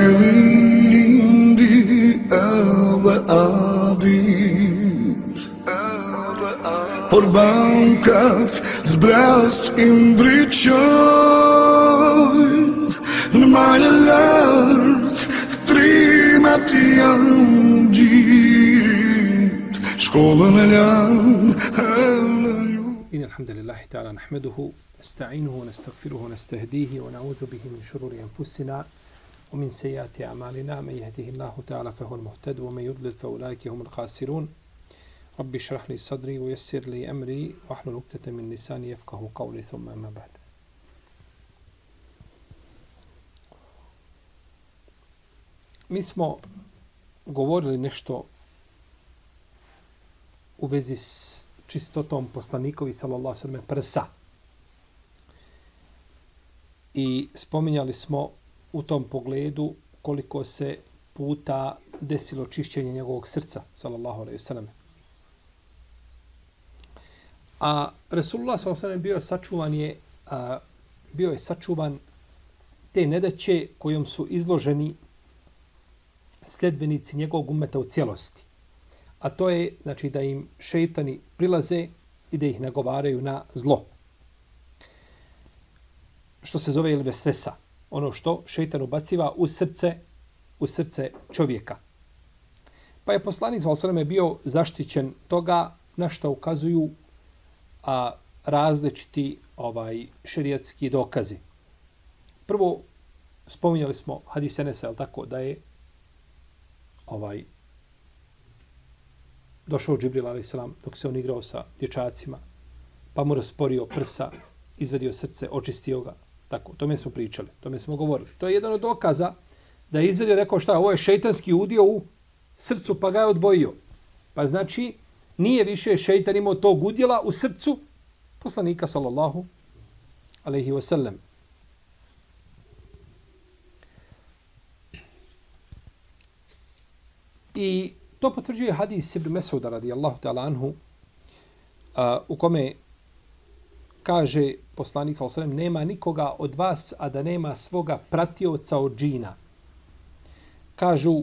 Yelindi edhe adit Por bankat zbrast i ndryqoj Në majë lartë trimat janë gjit Shkollën e lanë إن الحمد لله تعالى نحمده نستعينه ونستغفره ونستهديه ونعوذ به من شرور أنفسنا ومن سيئات أعمالنا. من يهده الله تعالى فهو المهتد ومن يضلل فأولئك هم الخاسرون. ربي اشرح لي صدري ويسر لي أمري واحلل عقدة من لساني يفقه قولي ثم أما بعد. Mi smo govorili nešto u vezi s čistotom poslanikovi sallallahu sallam prsa. I spominjali smo u tom pogledu koliko se puta desilo čišćenje njegovog srca sallallahu alaihi sallam. A Resulullah sallallahu sallam bio sačuvan je a, bio je sačuvan te nedaće kojom su izloženi sledbenici njegovog umeta u cijelosti a to je znači da im šeitani prilaze i da ih nagovaraju na zlo. Što se zove ili vesvesa, ono što šeitan ubaciva u srce u srce čovjeka. Pa je poslanik Zalsaleme bio zaštićen toga na što ukazuju a, različiti ovaj šerijatski dokazi. Prvo, spominjali smo hadis Enesa, tako, da je ovaj došao Džibril a.s. dok se on igrao sa dječacima, pa mu rasporio prsa, izvedio srce, očistio ga. Tako, tome smo pričali, tome smo govorili. To je jedan od dokaza da je izvedio, rekao šta, ovo je šeitanski udio u srcu, pa ga je odvojio. Pa znači, nije više šeitan imao tog udjela u srcu poslanika, sallallahu alaihi wasallam. I To potvrđuje hadis Ibn Mesuda radijallahu ta'ala anhu a, u kome kaže poslanik sa osrem nema nikoga od vas a da nema svoga pratioca od džina. Kažu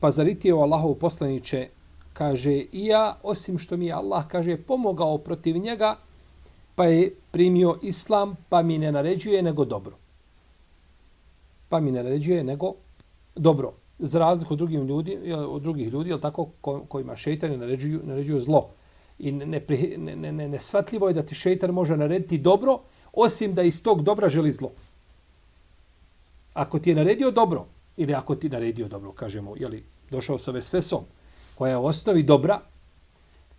pa zariti je Allahov poslaniće kaže i ja osim što mi je Allah kaže pomogao protiv njega pa je primio islam pa mi ne naređuje nego dobro. Pa mi ne naređuje nego dobro za razliku od drugih ljudi, od drugih ljudi, je tako kojima šejtani naređuju, naređuju zlo. I ne, ne, ne, ne, nesvatljivo je da ti šejtan može narediti dobro, osim da iz tog dobra želi zlo. Ako ti je naredio dobro, ili ako ti naredio dobro, kažemo, je li došao sa vesvesom, koja je u osnovi dobra,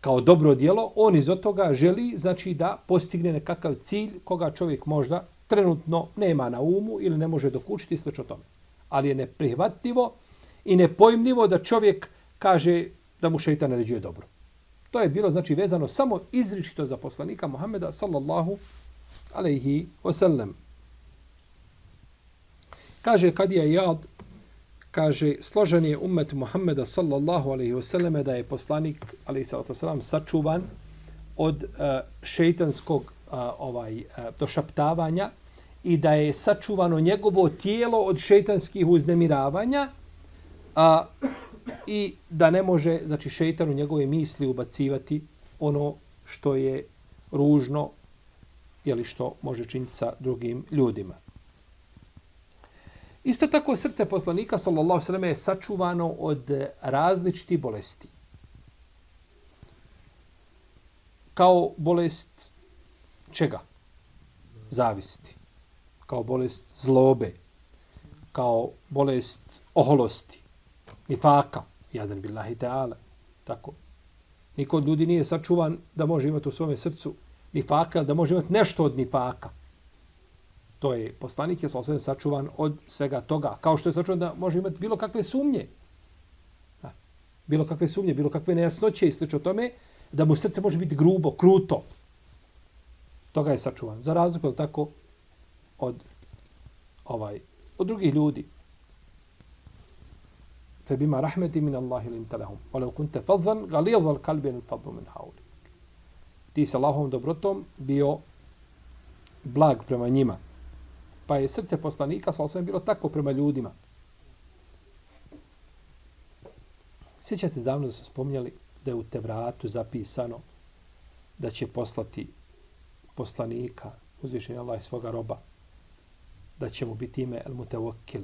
kao dobro dijelo, on iz toga želi, znači, da postigne nekakav cilj koga čovjek možda trenutno nema na umu ili ne može dokučiti sve o tome. Ali je neprihvatljivo i nepojmljivo da čovjek kaže da mu šeitan naređuje dobro. To je bilo znači vezano samo izričito za poslanika Muhameda sallallahu alejhi ve sellem. Kaže Kadija Jad, kaže složen je ummet Muhameda sallallahu alejhi ve da je poslanik alejhi salatu selam sačuvan od eh, uh, šejtanskog uh, eh, ovaj uh, došaptavanja i da je sačuvano njegovo tijelo od šejtanskih uznemiravanja a, i da ne može, znači, šeitan u njegove misli ubacivati ono što je ružno ili što može činiti sa drugim ljudima. Isto tako srce poslanika, sallallahu sallam, je sačuvano od različitih bolesti. Kao bolest čega? Zavisti. Kao bolest zlobe. Kao bolest oholosti nifaka, jazan billahi ta'ala. Tako. Niko od ljudi nije sačuvan da može imati u svome srcu nifaka, da može imati nešto od nifaka. To je poslanik je sasvim sačuvan od svega toga. Kao što je sačuvan da može imati bilo kakve sumnje. Da. Bilo kakve sumnje, bilo kakve nejasnoće i slično tome, da mu srce može biti grubo, kruto. Toga je sačuvan. Za razliku, tako, od ovaj od drugih ljudi fe bima rahmeti min Allahi lim telehum. Ole kunte fazan, galijaz al kalbi en fadu min hauli. Ti se Allahovom dobrotom bio blag prema njima. Pa je srce poslanika sa osvijem bilo tako prema ljudima. Sjećate zavno da su spominjali da je u Tevratu zapisano da će poslati poslanika, uzvišenja Allah svoga roba, da će mu biti ime El Mutawakil,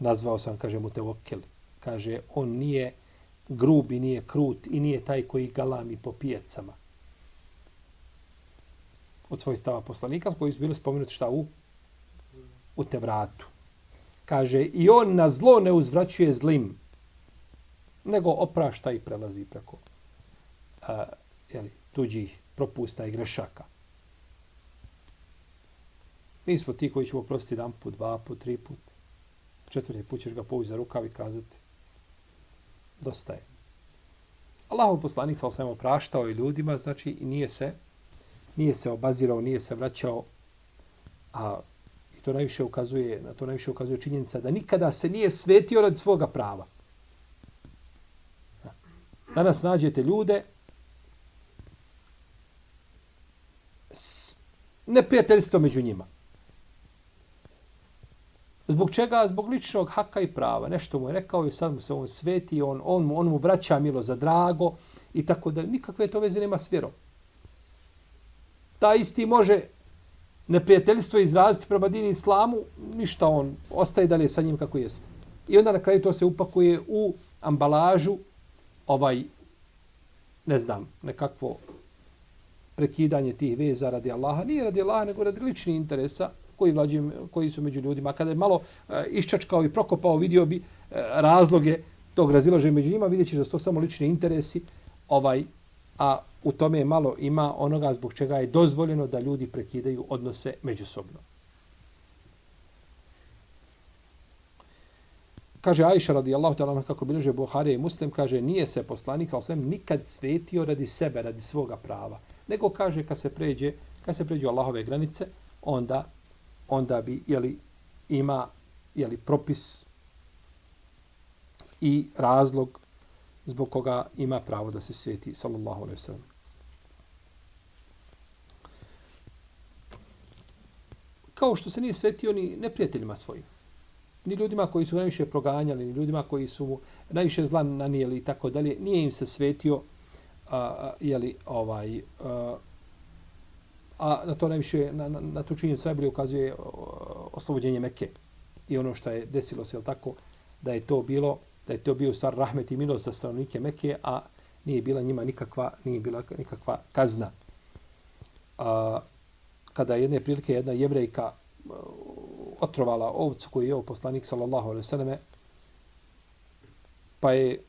Nazvao sam, kaže mu Mutewakil. Kaže, on nije grub i nije krut i nije taj koji galami po pijacama. Od svojih stava poslanika koji su bili spomenuti šta u? U Tevratu. Kaže, i on na zlo ne uzvraćuje zlim, nego oprašta i prelazi preko a, jeli, tuđih propusta i grešaka. Mi smo ti koji ćemo prostiti jedan put, dva put, tri put. Četvrti put ćeš ga povući za rukav i kazati dosta je. Allahov poslanik sa osvijem praštao i ljudima, znači i nije se nije se obazirao, nije se vraćao a i to najviše ukazuje, na to najviše ukazuje činjenica da nikada se nije svetio radi svoga prava. Danas nađete ljude neprijateljstvo među njima. Zbog čega? Zbog ličnog haka i prava. Nešto mu je rekao i sad mu se on sveti, on, on, mu, on mu vraća milo za drago i tako da nikakve to veze nema s vjerom. Ta isti može neprijateljstvo izraziti prema dini islamu, ništa on ostaje dalje sa njim kako jeste. I onda na kraju to se upakuje u ambalažu ovaj, ne znam, nekakvo prekidanje tih veza radi Allaha. Nije radi Allaha, nego radi ličnih interesa koji, vlađuju, koji su među ljudima. Kada je malo e, iščačkao i prokopao, vidio bi e, razloge tog razilaženja među njima, vidjet da su to samo lični interesi, ovaj, a u tome malo ima onoga zbog čega je dozvoljeno da ljudi prekidaju odnose međusobno. Kaže Aisha radijallahu ta'ala kako bilježe Buharija i Muslim, kaže nije se poslanik al svem nikad svetio radi sebe, radi svoga prava. Nego kaže kad se pređe, kad se pređu Allahove granice, onda onda bi jeli, ima jeli, propis i razlog zbog koga ima pravo da se sveti, sallallahu alaihi sallam. Kao što se nije svetio ni neprijateljima svojim. Ni ljudima koji su najviše proganjali, ni ljudima koji su najviše zla nanijeli i tako dalje, nije im se svetio a, jeli, ovaj, a, a na to najviše, na, na, na tu činjenicu najbolje ukazuje oslobođenje Mekke i ono što je desilo se, tako, da je to bilo, da je to bio stvar rahmet i milost za stanovnike Mekke, a nije bila njima nikakva, nije bila nikakva kazna. A, kada je jedne prilike jedna jevrejka otrovala ovcu koju je ovo poslanik sallallahu alaihi selleme pa je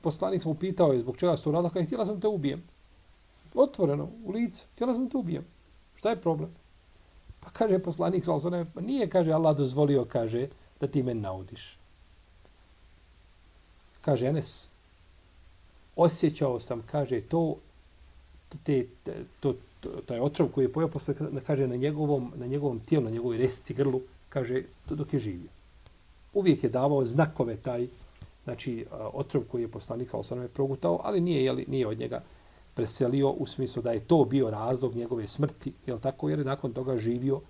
poslanik sam upitao je zbog čega su radila, kada je htjela sam te ubijem otvoreno, u lice. Htjela sam te ubijem. Šta je problem? Pa kaže poslanik, sal pa nije, kaže, Allah dozvolio, kaže, da ti men naudiš. Kaže, Enes, osjećao sam, kaže, to, te, te, to, to, taj otrov koji je pojao posle, kaže, na njegovom, na njegovom tijelu, na njegovoj resci, grlu, kaže, dok je živio. Uvijek je davao znakove taj, znači, otrov koji je poslanik, sal je progutao, ali nije, jeli, nije od njega preselio u smislu da je to bio razlog njegove smrti, je tako? Jer je nakon toga živio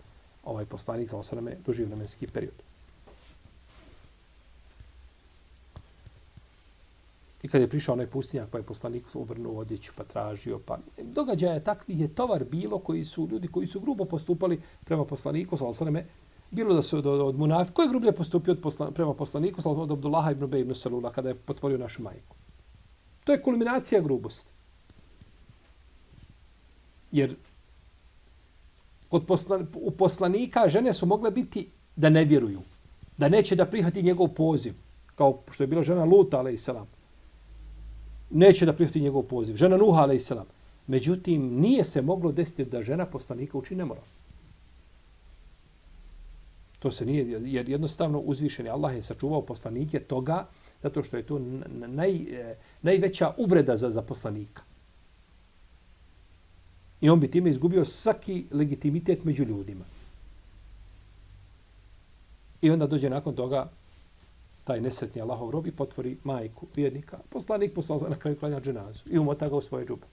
ovaj poslanik za osaname duži vremenski period. I kad je prišao onaj pustinjak, pa je poslanik uvrnuo odjeću, pa tražio, pa događaja takvih je tovar bilo koji su ljudi koji su grubo postupali prema poslaniku, sa osaname, bilo da su od, od, od Munaf, koji je grublje postupio od poslan, prema poslaniku, sa od Abdullaha ibn Bej ibn Salula, kada je potvorio našu majku. To je kulminacija grubosti. Jer kod poslan, u poslanika žene su mogle biti da ne vjeruju. Da neće da prihvati njegov poziv. Kao što je bila žena Luta, ale selam. Neće da prihvati njegov poziv. Žena Nuha, ale selam. Međutim, nije se moglo desiti da žena poslanika učini nemoral. To se nije, jer jednostavno uzvišeni Allah je sačuvao poslanike toga, zato što je to naj, e, najveća uvreda za, za poslanika. I on bi time izgubio svaki legitimitet među ljudima. I onda dođe nakon toga taj nesretni Allahov rob i potvori majku vjernika. Poslanik poslao na kraju klanja dženazu i umota ga u svoje džube.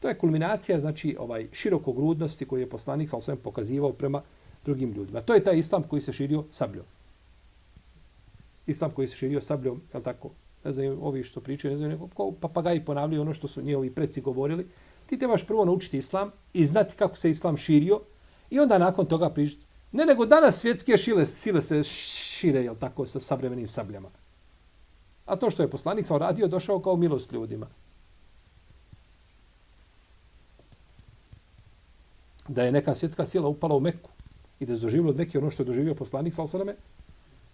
To je kulminacija, znači, ovaj širokogrudnosti koji je poslanik sa pokazivao prema drugim ljudima. To je taj islam koji se širio sabljom. Islam koji se širio sabljom, je tako? Ne znam, ovi što pričaju, ne znam, neko, papagaji ponavljaju ono što su njihovi preci govorili. Ti trebaš prvo naučiti islam i znati kako se islam širio i onda nakon toga prižiti. Ne, nego danas svjetske šile, sile se šire, jel tako, sa savremenim sabljama. A to što je poslanik sam radio, došao kao milost ljudima. Da je neka svjetska sila upala u Meku i da je doživio od Mekke ono što je doživio poslanik sa osaname,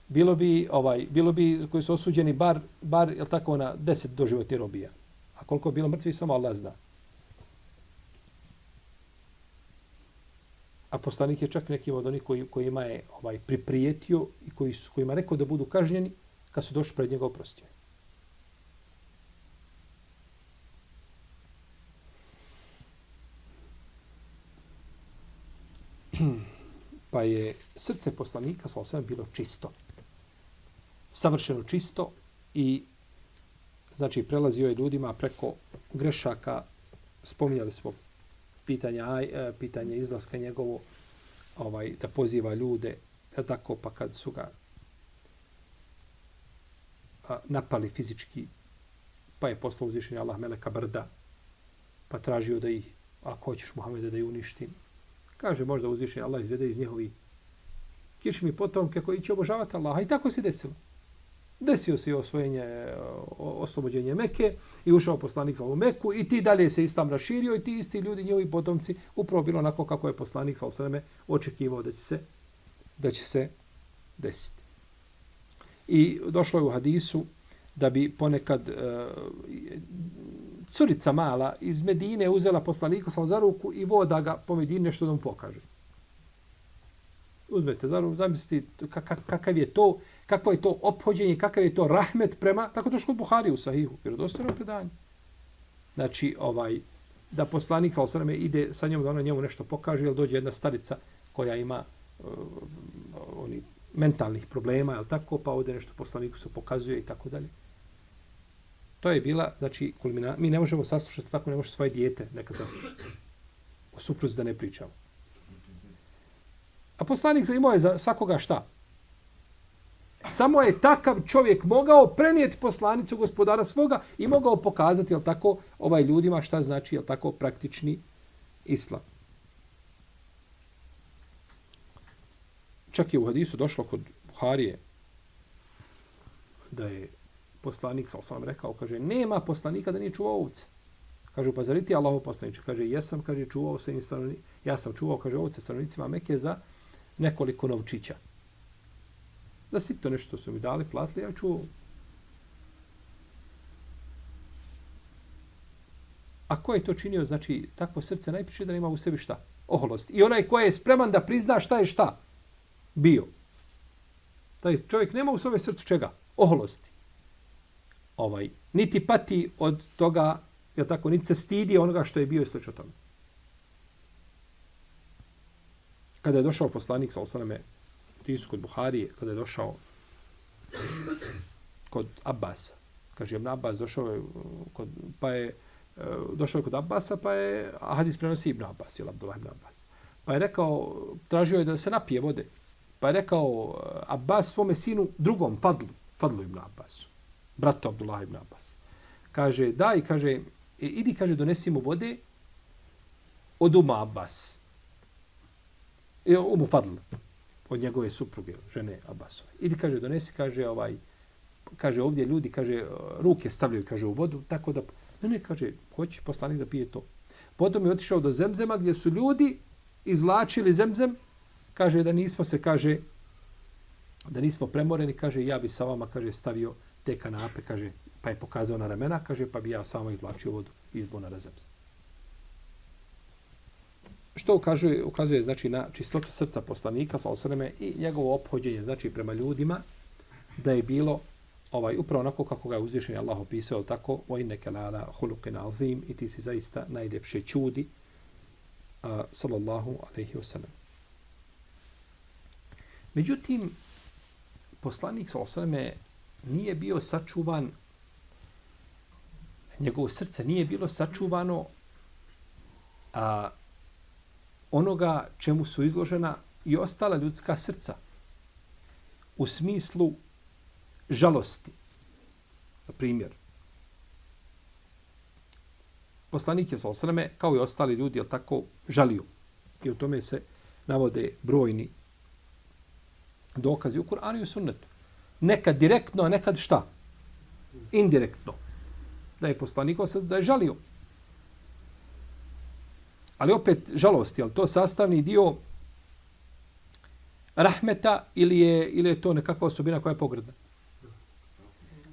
bilo bi, ovaj, bilo bi koji su osuđeni bar, bar jel tako, na deset doživoti robija. A koliko je bilo mrtvi, samo Allah zna. A poslanik je čak nekim od onih koji, kojima je ovaj, priprijetio i koji su, kojima rekao da budu kažnjeni kad su došli pred njega oprostio. pa je srce poslanika sa osvijem bilo čisto. Savršeno čisto i znači prelazio je ljudima preko grešaka, spominjali smo pitanja, aj, e, pitanje izlaska njegovo, ovaj, da poziva ljude, tako pa kad su ga a, napali fizički, pa je poslao uzvišenje Allah Meleka Brda, pa tražio da ih, ako hoćeš Muhammeda da ih uništim, kaže možda uzvišenje Allah izvede iz njihovi kišmi potomke koji će obožavati Allaha. I tako se desilo desio se osvojenje, oslobođenje Meke i ušao poslanik za Meku i ti dalje se islam raširio i ti isti ljudi, njihovi potomci, upravo bilo onako kako je poslanik sa osvrame očekivao da će se, da će se desiti. I došlo je u hadisu da bi ponekad uh, curica mala iz Medine uzela poslanika sa za ruku i voda ga po Medini nešto da mu pokaže uzmete za ruku, zamislite kakav je to, kakvo je to ophođenje, kakav je to rahmet prema, tako to kod Buhari u Sahihu, vjerodostojno predanje. Znači, ovaj, da poslanik, sa ide sa njom, da ona njemu nešto pokaže, jer dođe jedna starica koja ima uh, oni mentalnih problema, je tako, pa ovdje nešto poslaniku se pokazuje i tako dalje. To je bila, znači, kulmina, mi ne možemo saslušati, tako ne može svoje dijete neka saslušati. O supruzi da ne pričamo. A poslanik imao je za svakoga šta? Samo je takav čovjek mogao prenijeti poslanicu gospodara svoga i mogao pokazati, jel tako, ovaj ljudima šta znači, jel tako, praktični islam. Čak je u hadisu došlo kod Buharije da je poslanik, sa sam rekao, kaže, nema poslanika da nije čuvao ovce. Kaže, pa zar ti Allahov poslaniče? Kaže, jesam, kaže, čuvao se ja sam čuvao, kaže, ovce stanovnicima Mekke za nekoliko novčića. Da si to nešto su mi dali, platili, ja ću... A ko je to činio, znači, takvo srce najpriče da nema u sebi šta? Oholost. I onaj ko je spreman da prizna šta je šta? Bio. Taj čovjek nema u svoje srcu čega? Oholosti. Ovaj, niti pati od toga, je tako, niti se stidi onoga što je bio i slično tome. Kada je došao poslanik sa osaname Tisu kod Buharije, kada je došao kod Abbasa, kaže Ibn Abbas došao je uh, kod, pa je uh, došao je kod Abbasa, pa je a hadis prenosi Ibn Abbas, ili Abdullah Ibn Abbas. Pa je rekao, tražio je da se napije vode. Pa je rekao uh, Abbas svome sinu, drugom, Fadlu, Fadlu Ibn Abbasu, bratu Abdullah Ibn Abbas. Kaže, daj, kaže, e, idi, kaže, donesi mu vode od Uma Abbas. I Umu Fadl, od njegove supruge, žene Abbasove. Idi, kaže, donesi, kaže, ovaj, kaže, ovdje ljudi, kaže, ruke stavljaju, kaže, u vodu, tako da, ne, ne, kaže, hoće poslanik da pije to. Potom je otišao do Zemzema, gdje su ljudi izlačili Zemzem, kaže, da nismo se, kaže, da nismo premoreni, kaže, ja bi sa vama, kaže, stavio te kanape, kaže, pa je pokazao na ramena, kaže, pa bi ja samo izlačio vodu iz bunara Zemzem što ukazuje, ukazuje znači na čistotu srca poslanika sa osreme i njegovo ophođenje znači prema ljudima da je bilo ovaj upravo onako kako ga je uzvišen Allah opisao tako o inneke lala huluqin azim i ti si zaista najljepše čudi a, sallallahu alaihi wasallam. Međutim, poslanik sa osreme nije bio sačuvan njegovo srce nije bilo sačuvano a, onoga čemu su izložena i ostala ljudska srca u smislu žalosti. Za primjer, poslanik je sa kao i ostali ljudi, jel tako, žalio. I u tome se navode brojni dokazi u Kur'anu i u sunnetu. Nekad direktno, a nekad šta? Indirektno. Da je poslanik da je žalio. Ali opet žalosti, ali to sastavni dio rahmeta ili je, ili je to nekakva osobina koja je pogredna?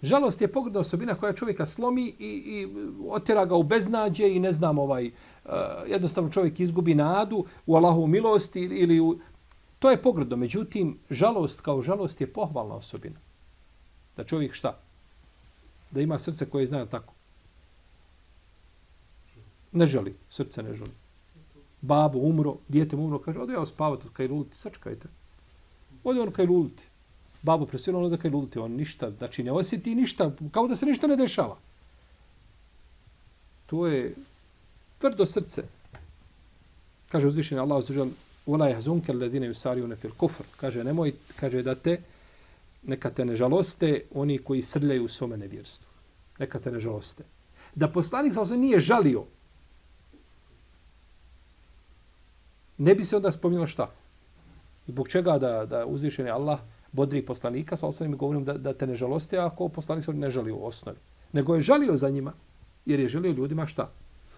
Žalost je pogredna osobina koja čovjeka slomi i, i otjera ga u beznađe i ne znam, ovaj, uh, jednostavno čovjek izgubi nadu u Allahovu milosti ili, ili u... To je pogredno. Međutim, žalost kao žalost je pohvalna osobina. Da čovjek šta? Da ima srce koje zna tako. Ne želi. Srce ne želi. Babo umro, dijete mu umro, kaže, ode ja spavati od kajluliti, sačkajte. Ode on kajluliti. Babo presilo onda kajluliti, on ništa, znači ne osjeti ništa, kao da se ništa ne dešava. To je tvrdo srce. Kaže uzvišeni Allah za Ula jahzunke ledine sariju fil kufr. Kaže, nemoj, kaže da te, neka te ne žaloste oni koji srljaju u svome nevjerstvu. Neka te ne žaloste. Da poslanik sa nije žalio, ne bi se onda spominjalo šta? Zbog čega da, da uzvišeni Allah bodri poslanika sa osnovim govorim da, da te ne žaloste ako poslanik ne žali u osnovi. Nego je žalio za njima jer je želio ljudima šta?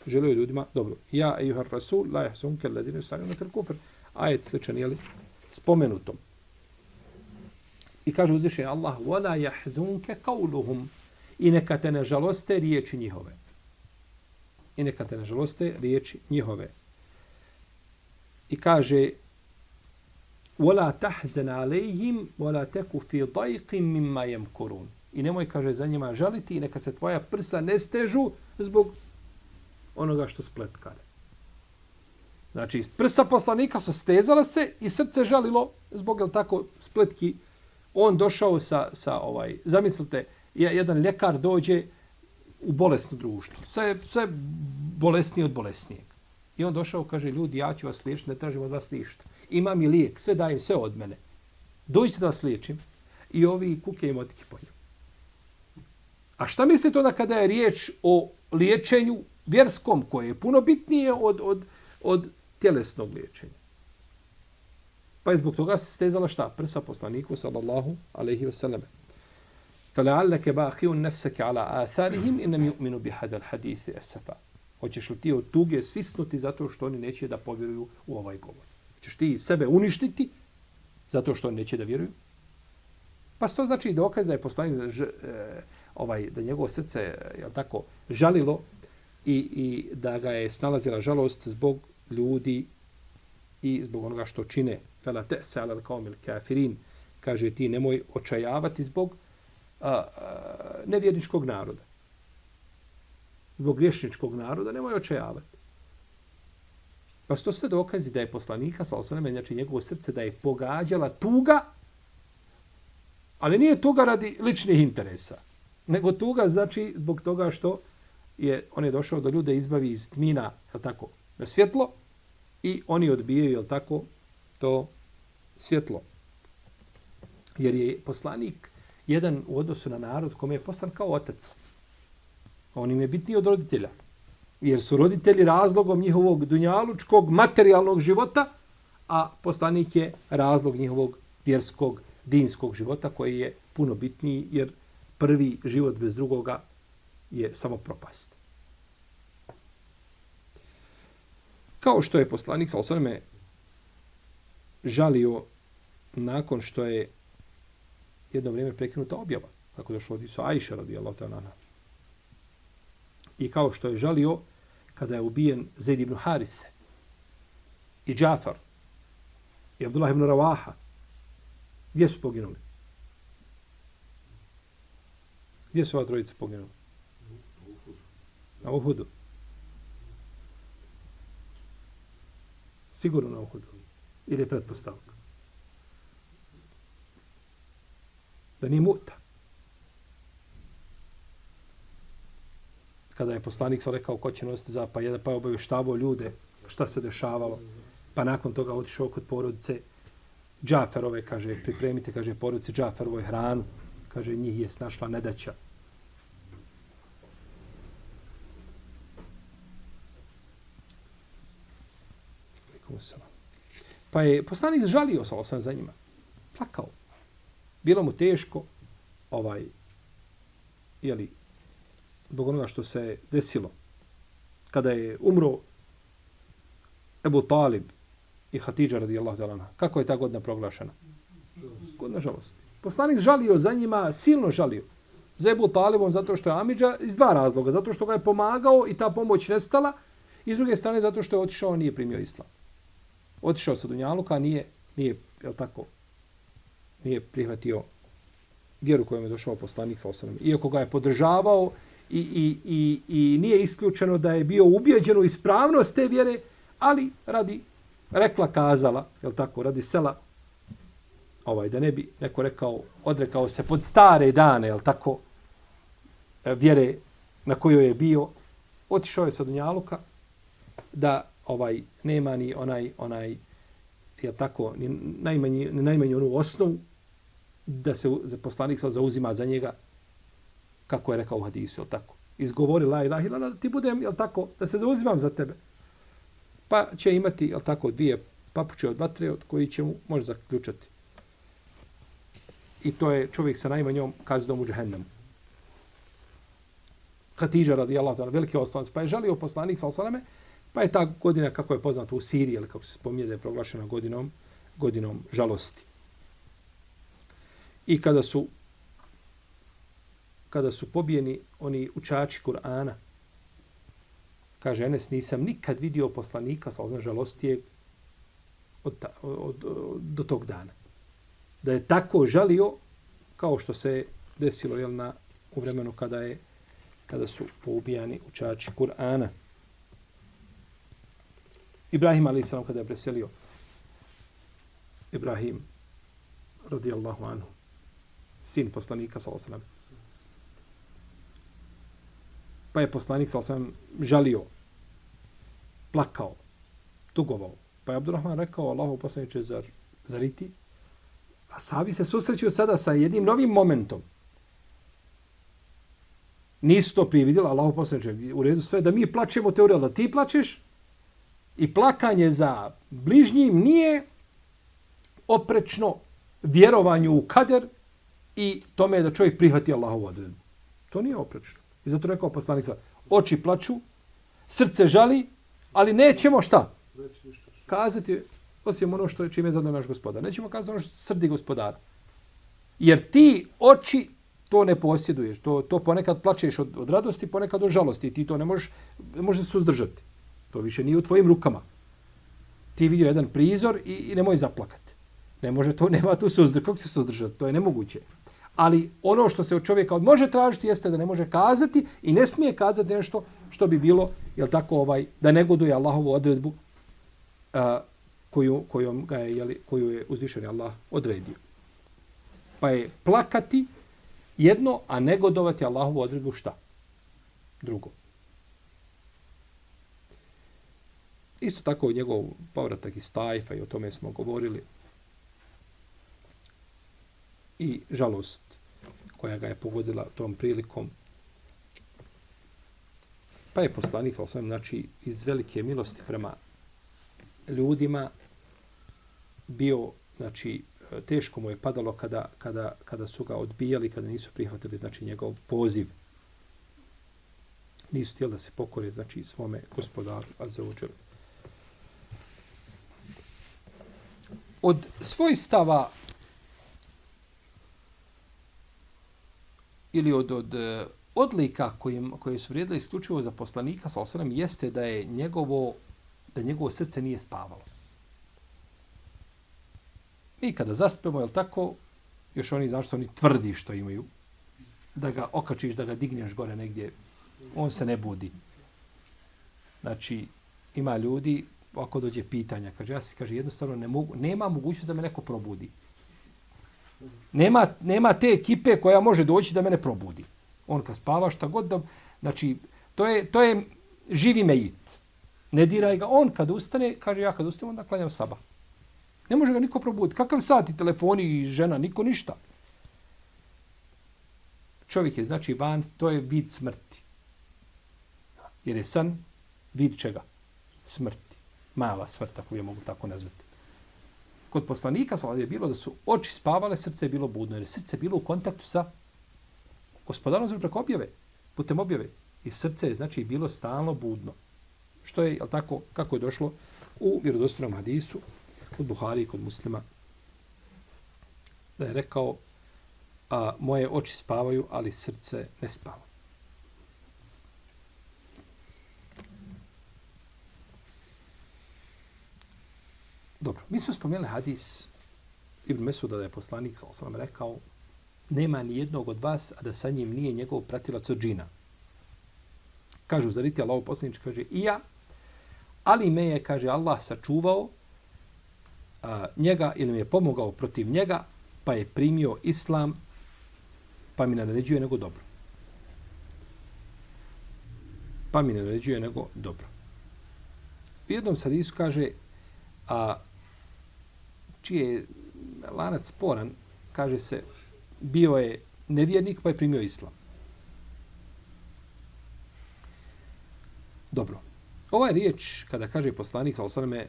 Želio ljudima dobro. Ja, ejuhar rasul, la jahsunke ledine sanju na kufr. Ajet sličan, jeli? Spomenutom. I kaže uzvišen Allah, wala jahzunke kauluhum. I neka te ne žaloste riječi njihove. I neka te ne žaloste riječi njihove. I kaže, وَلَا tahzan alayhim wala taku fi ضَيْقٍ mimma yamkurun i nemoj kaže za njima žaliti i neka se tvoja prsa ne stežu zbog onoga što spletkare. Znači, iz prsa poslanika su stezala se i srce žalilo zbog, jel tako, spletki. On došao sa, sa ovaj, zamislite, jedan ljekar dođe u bolesno društvo. Sve, sve bolesnije od bolesnijeg. I on došao, kaže, ljudi, ja ću vas liječiti, ne tražim od vas ništa. Imam i lijek, sve dajem, sve od mene. Dođite da vas liječim. I ovi kuke i motike po A šta mislite onda kada je riječ o liječenju vjerskom, koje je puno bitnije od, od, od tjelesnog liječenja? Pa je zbog toga se stezala šta? Prsa poslaniku, sallallahu alaihi wasallam. فَلَعَلَّكَ بَاخِيُ النَّفْسَكَ عَلَىٰ آثَارِهِمْ إِنَّمْ يُؤْمِنُ بِحَدَ الْحَدِيثِ أَسَفَا Hoćeš li ti od tuge svisnuti zato što oni neće da povjeruju u ovaj govor? Hoćeš ti sebe uništiti zato što oni neće da vjeruju? Pa to znači dokaz da je poslanik ž, e, ovaj, da njegovo srce je tako žalilo i, i da ga je snalazila žalost zbog ljudi i zbog onoga što čine. Fela te se alal kaumil kafirin. Kaže ti nemoj očajavati zbog a, a, nevjerničkog naroda zbog griješničkog naroda, nemoj očajavati. Pa su to sve dokazi da je poslanika, sa osaname, znači njegovo srce, da je pogađala tuga, ali nije tuga radi ličnih interesa, nego tuga znači zbog toga što je on je došao do ljude izbavi iz tmina, je tako, na svjetlo i oni odbijaju, je tako, to svjetlo. Jer je poslanik jedan u odnosu na narod kome je poslan kao otac. On im je bitniji od roditelja. Jer su roditelji razlogom njihovog dunjalučkog, materijalnog života, a poslanik je razlog njihovog vjerskog, dinskog života koji je puno bitniji jer prvi život bez drugoga je samo propast. Kao što je poslanik sa osvrme žalio nakon što je jedno vrijeme prekinuta objava. Tako došlo od Isu Ajša radijallahu ta'ala i kao što je žalio kada je ubijen Zaid ibn Harise i Džafar i Abdullah ibn Ravaha. Gdje su poginuli? Gdje su ova trojica poginuli? Na Uhudu. Sigurno na Uhudu. Ili je pretpostavka? Da nije muta. Kada je poslanik sa rekao ko će nositi za pa jedan pa je obavještavao ljude šta se dešavalo. Pa nakon toga otišao kod porodice Džaferove, kaže, pripremite, kaže, porodice Džaferovoj hranu. Kaže, njih je snašla nedaća. Pa je poslanik žalio sa osam za njima. Plakao. Bilo mu teško, ovaj, jeli, zbog onoga što se desilo. Kada je umro Ebu Talib i Hatidža radijallahu ta'ala. Kako je ta godina proglašena? Godina žalosti. Poslanik žalio za njima, silno žalio. Za Ebu Talibom zato što je Amidža iz dva razloga. Zato što ga je pomagao i ta pomoć nestala. I s druge strane zato što je otišao, nije primio islam. Otišao sa Dunjaluka, nije, nije, je tako, nije prihvatio vjeru kojom je došao poslanik sa osanem. Iako ga je podržavao i, i, i, i nije isključeno da je bio ubijeđen u ispravnost te vjere, ali radi rekla kazala, je tako, radi sela, ovaj, da ne bi neko rekao, odrekao se pod stare dane, je tako, eh, vjere na kojoj je bio, otišao je sa Dunjaluka, da ovaj nema ni onaj onaj je tako ni najmanji ni najmanju onu osnovu da se poslanik sa zauzima za njega kako je rekao u hadisu je tako? Izgovori la ilaha illallah ti budem je tako da se zauzimam za tebe. Pa će imati je tako dvije papuče od vatre od koji će mu može zaključati. I to je čovjek sa najmanjom kazdom u džehennemu Hatidža radijallahu ta'ala veliki oslanac pa je žalio poslanik sa osaleme Pa je ta godina, kako je poznato u Siriji, ili kako se spominje da je proglašena godinom, godinom žalosti. I kada su kada su pobijeni oni učači Kur'ana, kaže Enes, nisam nikad vidio poslanika sa ozna žalostije od, ta, od, od, do tog dana. Da je tako žalio kao što se desilo jel, na, u vremenu kada je kada su poubijani učači Kur'ana. Ibrahim ali sam kada je preselio Ibrahim radijallahu anhu sin poslanika sa osram pa je poslanik sa osam žalio plakao tugovao pa je Abdurrahman rekao Allahu poslaniče zar, zar i ti a savi se susrećuju sada sa jednim novim momentom nisu to prije vidjeli Allahu poslaniče u redu sve da mi plačemo teoriju da ti plačeš i plakanje za bližnjim nije oprečno vjerovanju u kader i tome da čovjek prihvati Allahovu odredbu. To nije oprečno. I zato rekao poslanica, oči plaču, srce žali, ali nećemo šta? Kazati, osim ono što je čime je naš gospodar. Nećemo kazati ono što srdi gospodara. Jer ti oči to ne posjeduješ. To, to ponekad plačeš od, od radosti, ponekad od žalosti. Ti to ne možeš, ne možeš suzdržati. To više nije u tvojim rukama. Ti vidio jedan prizor i, i nemoj zaplakati. Ne može to, nema tu suzdržati. Kako se suzdržati? To je nemoguće. Ali ono što se od čovjeka može tražiti jeste da ne može kazati i ne smije kazati nešto što bi bilo, jel tako, ovaj, da negoduje Allahovu odredbu a, koju, kojom ga je, jeli, koju je uzvišeni Allah odredio. Pa je plakati jedno, a negodovati Allahovu odredbu šta? Drugo. Isto tako njegov povratak iz Tajfa i o tome smo govorili. I žalost koja ga je pogodila tom prilikom. Pa je poslanik, sam, znači, iz velike milosti prema ljudima bio, znači, teško mu je padalo kada, kada, kada su ga odbijali, kada nisu prihvatili, znači, njegov poziv. Nisu htjeli da se pokore, znači, svome gospodaru, a za Od od svojstava ili od, od eh, odlika kojim, koje su vrijedile isključivo za poslanika sa osanem jeste da je njegovo da njegovo srce nije spavalo. Mi kada zaspemo, je tako, još oni, znaš što oni tvrdi što imaju, da ga okačiš, da ga digneš gore negdje, on se ne budi. Znači, ima ljudi, ako dođe pitanja, kaže, ja si, kaže, jednostavno ne mogu, nema mogućnost da me neko probudi. Nema, nema te ekipe koja može doći da mene probudi. On kad spava šta god da... Znači, to je, to je živi mejit. Ne diraj ga. On kad ustane, kaže ja kad ustanem, onda klanjam saba. Ne može ga niko probuditi. Kakav sat i telefoni i žena, niko ništa. Čovjek je znači van, to je vid smrti. Jer je san vid čega? Smrti. Mala smrt, ako je mogu tako nazvati. Kod poslanika sa je bilo da su oči spavale, srce je bilo budno. Jer je srce bilo u kontaktu sa gospodarom za preko objave, putem objave. I srce je znači bilo stalno budno. Što je, jel tako, kako je došlo u vjerodostojnom hadisu, kod Buhari i kod muslima, da je rekao, a moje oči spavaju, ali srce ne spava. Dobro, mi smo spomenuli hadis Ibn Mesuda da je poslanik, sa osam rekao, nema ni jednog od vas, a da sa njim nije njegov pratilac od džina. Kažu, zariti Allah poslanič, kaže, i ja, ali me je, kaže, Allah sačuvao a, njega ili mi je pomogao protiv njega, pa je primio islam, pa mi naređuje nego dobro. Pa mi naređuje nego dobro. U jednom sadisu kaže, a čiji je lanac sporan, kaže se, bio je nevjernik, pa je primio islam. Dobro. Ova je riječ, kada kaže poslanik, sa osaname,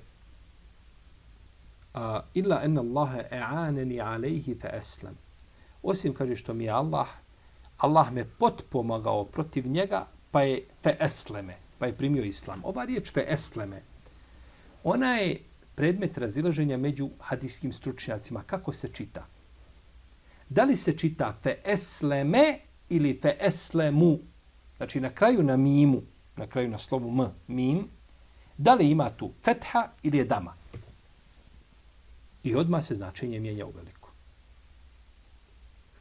a illa enna Allahe e'aneni alejhi fe eslam. Osim kaže što mi je Allah, Allah me potpomagao protiv njega, pa je fe esleme, pa je primio islam. Ova riječ fe esleme, ona je predmet razilaženja među hadijskim stručnjacima. Kako se čita? Da li se čita fe esleme ili fe eslemu? Znači na kraju na mimu, na kraju na slovu m, mim, da li ima tu fetha ili je dama? I odmah se značenje mijenja u veliko.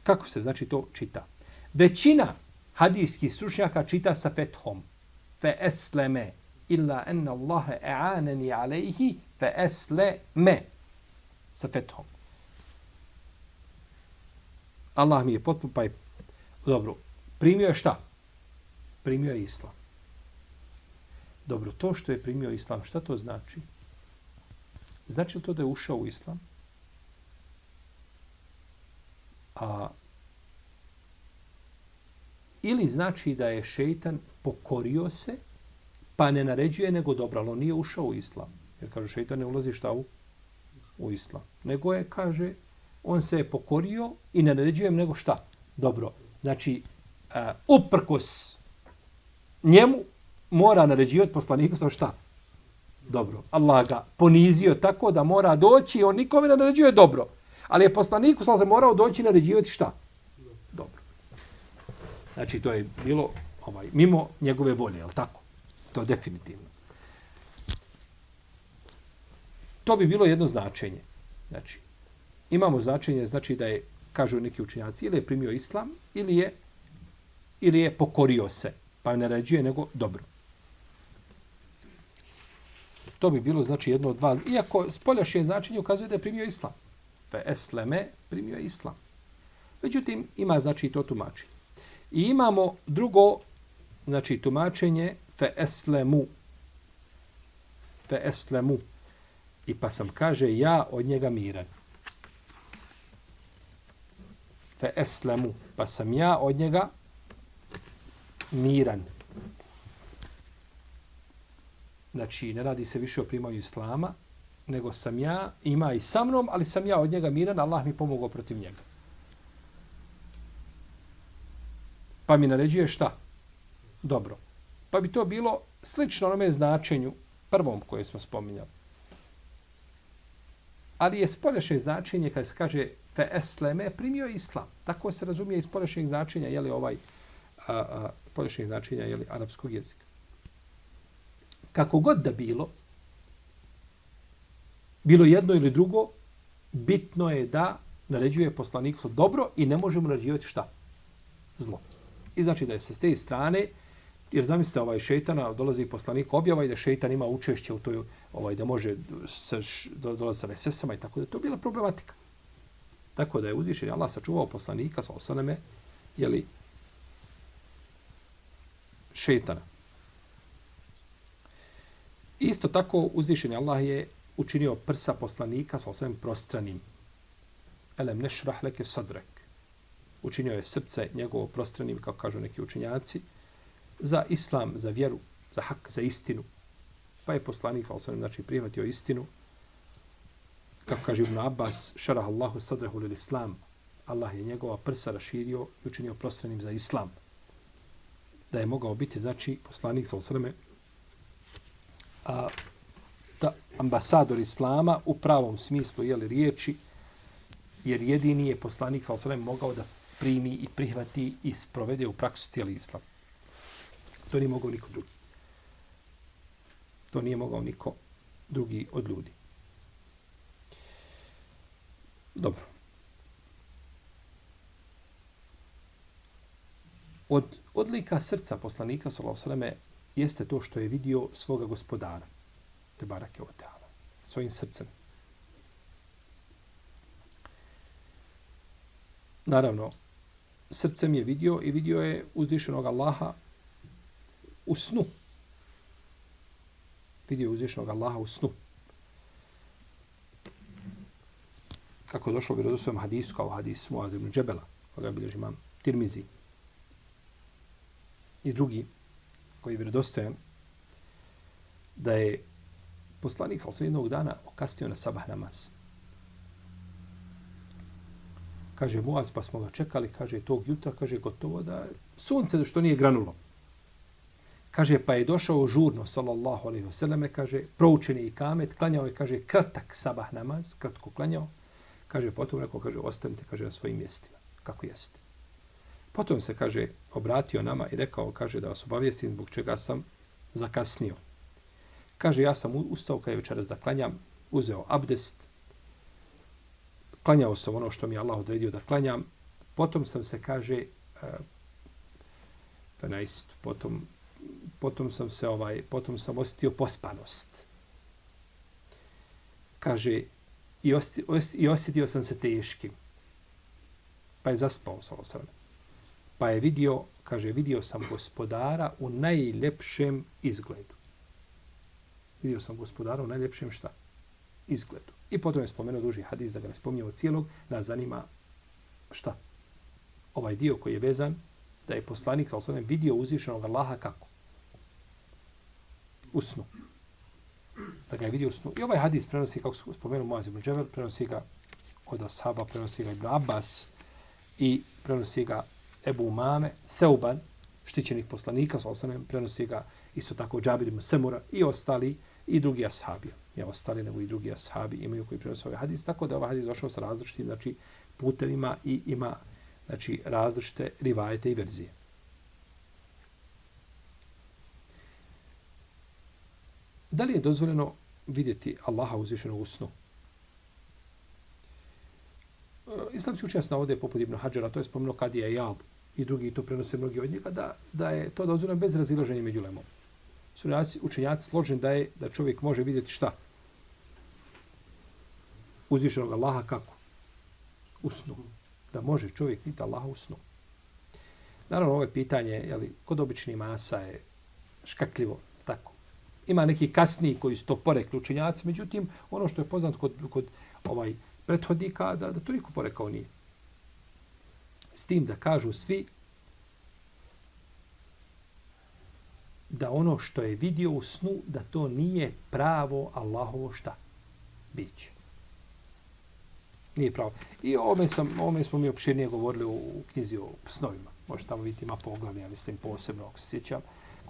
Kako se znači to čita? Većina hadijskih stručnjaka čita sa fethom. Fe esleme illa enna Allahe e'aneni alejhi fe esleme. Sa fethom. Allah mi je potpuno, pa je, dobro, primio je šta? Primio je islam. Dobro, to što je primio islam, šta to znači? Znači li to da je ušao u islam? A, ili znači da je šeitan pokorio se, pa ne naređuje nego dobro, ali on nije ušao u islam. Jer kaže, šeitan ne ulazi šta u, u islam. Nego je, kaže, on se je pokorio i ne naređuje nego šta? Dobro. Znači, uh, uprkos njemu mora naređivati poslaniku sa šta? dobro. Allah ga ponizio tako da mora doći on nikome ne naređuje dobro. Ali je poslaniku sam se morao doći i naređivati šta? Dobro. Znači, to je bilo ovaj, mimo njegove volje, je tako? To definitivno. To bi bilo jedno značenje. Znači, imamo značenje, znači da je, kažu neki učinjaci, ili je primio islam, ili je, ili je pokorio se, pa ne naređuje nego dobro. To bi bilo znači jedno od dva. Iako spoljašnje značenje ukazuje da je primio islam. Fe esleme primio islam. Međutim, ima znači to tumačenje. I imamo drugo znači tumačenje fe eslemu. Fe eslemu. I pa sam kaže ja od njega miran. Fe eslemu. Pa sam ja od njega miran. Znači, ne radi se više o primanju islama, nego sam ja, ima i sa mnom, ali sam ja od njega miran, Allah mi pomogao protiv njega. Pa mi naređuje šta? Dobro. Pa bi to bilo slično onome značenju prvom koje smo spominjali. Ali je spoljašnje značenje kad se kaže fe esleme primio islam. Tako se razumije iz spoljašnjeg značenja, je li ovaj a, a, spoljašnjeg značenja je li arapskog jezika kako god da bilo, bilo jedno ili drugo, bitno je da naređuje poslanik dobro i ne možemo naređivati šta? Zlo. I znači da je se s te strane, jer zamislite ovaj šejtana, dolazi poslanik objava i da šejtan ima učešće u toj, ovaj, da može sa, do, dolazi sa vesesama i tako da to je bila problematika. Tako da je uzvišen Allah sačuvao poslanika sa osaname, jeli, šejtana. Isto tako uzvišen Allah je učinio prsa poslanika sa osanem prostranim. Elem nešrah leke sadrek. Učinio je srce njegovo prostranim, kako kažu neki učinjaci, za islam, za vjeru, za hak, za istinu. Pa je poslanik, ali sam znači, prihvatio istinu, kako kaže Ibn Abbas, šarah Allahu sadrahu lil islam, Allah je njegova prsa raširio i učinio prostranim za islam. Da je mogao biti, znači, poslanik sa osreme, a, da ambasador islama u pravom smislu, jeli riječi, jer jedini je poslanik sa osreme, mogao da primi i prihvati i sprovede u praksu cijeli islam. To nije mogao niko drugi. To nije mogao niko drugi od ljudi. Dobro. Od odlika srca poslanika sallallahu jeste to što je vidio svoga gospodara te barake o teala svojim srcem. Naravno, srcem je vidio i vidio je uzvišenog Allaha u snu. Vidio uzvišnog Allaha u snu. kako je došlo u vjerodostojnom hadisu, kao hadis Muaz ibn Džebela, koga bilježi imam Tirmizi i drugi koji je vjerodostojan, da je poslanik sa sve jednog dana okastio na sabah namaz. Kaže Muaz, pa smo ga čekali, kaže tog jutra, kaže gotovo da sunce što nije granulo. Kaže, pa je došao žurno, sallallahu alaihi vseleme, kaže, proučeni i kamet, klanjao je, kaže, kratak sabah namaz, kratko klanjao, Kaže, potom rekao, kaže, ostanite, kaže, na svojim mjestima, kako jeste. Potom se, kaže, obratio nama i rekao, kaže, da vas obavijestim zbog čega sam zakasnio. Kaže, ja sam ustao kada je večeras da klanjam, uzeo abdest, klanjao sam ono što mi je Allah odredio da klanjam, potom sam se, kaže, uh, potom, potom sam se, ovaj, potom sam osjetio pospanost. Kaže, i, osjetio, i osjetio sam se teškim. Pa je zaspao sa osrame. Pa je vidio, kaže, vidio sam gospodara u najljepšem izgledu. Vidio sam gospodara u najljepšem šta? Izgledu. I potom je spomenuo duži hadis da ga ne spominjamo cijelog, da zanima šta? Ovaj dio koji je vezan, da je poslanik, sa osrame, vidio uzvišenog Allaha kako? U snu da ga je vidio snu. I ovaj hadis prenosi, kako su spomenuli Moaz ibn Džebel, prenosi ga od Ashaba, prenosi ga Ibn Abbas i prenosi ga Ebu Umame, Seuban, štićenih poslanika, sa osanem, prenosi ga isto tako Džabir ibn Semura i ostali i drugi ashabi. Ne ostali, nego i drugi ashabi imaju koji prenosi ovaj hadis. Tako da ovaj hadis došao sa različitim znači, putevima i ima znači, različite rivajete i verzije. Da li je dozvoljeno vidjeti Allaha uzvišenog u snu? E, islamski učenjac navode poput Ibn Hadžara, to je spomenuo kad je i drugi to prenose mnogi od njega, da, da je to dozvoljeno bez razilaženja među lemom. Su učenjaci složeni da je da čovjek može vidjeti šta? Uzvišenog Allaha kako? U snu. Da može čovjek vidjeti Allaha u snu. Naravno, ovo je pitanje, jeli, kod obični masa je škakljivo, tako ima neki kasni koji su to porekli učenjaci, međutim, ono što je poznato kod, kod ovaj prethodnika, da, da to niko porekao nije. S tim da kažu svi da ono što je vidio u snu, da to nije pravo Allahovo šta? Biće. Nije pravo. I o ome, sam, o ome smo mi opširnije govorili u, u knjizi o snovima. Možete tamo vidjeti ima poglavlja, mislim, posebno, ako se sjećam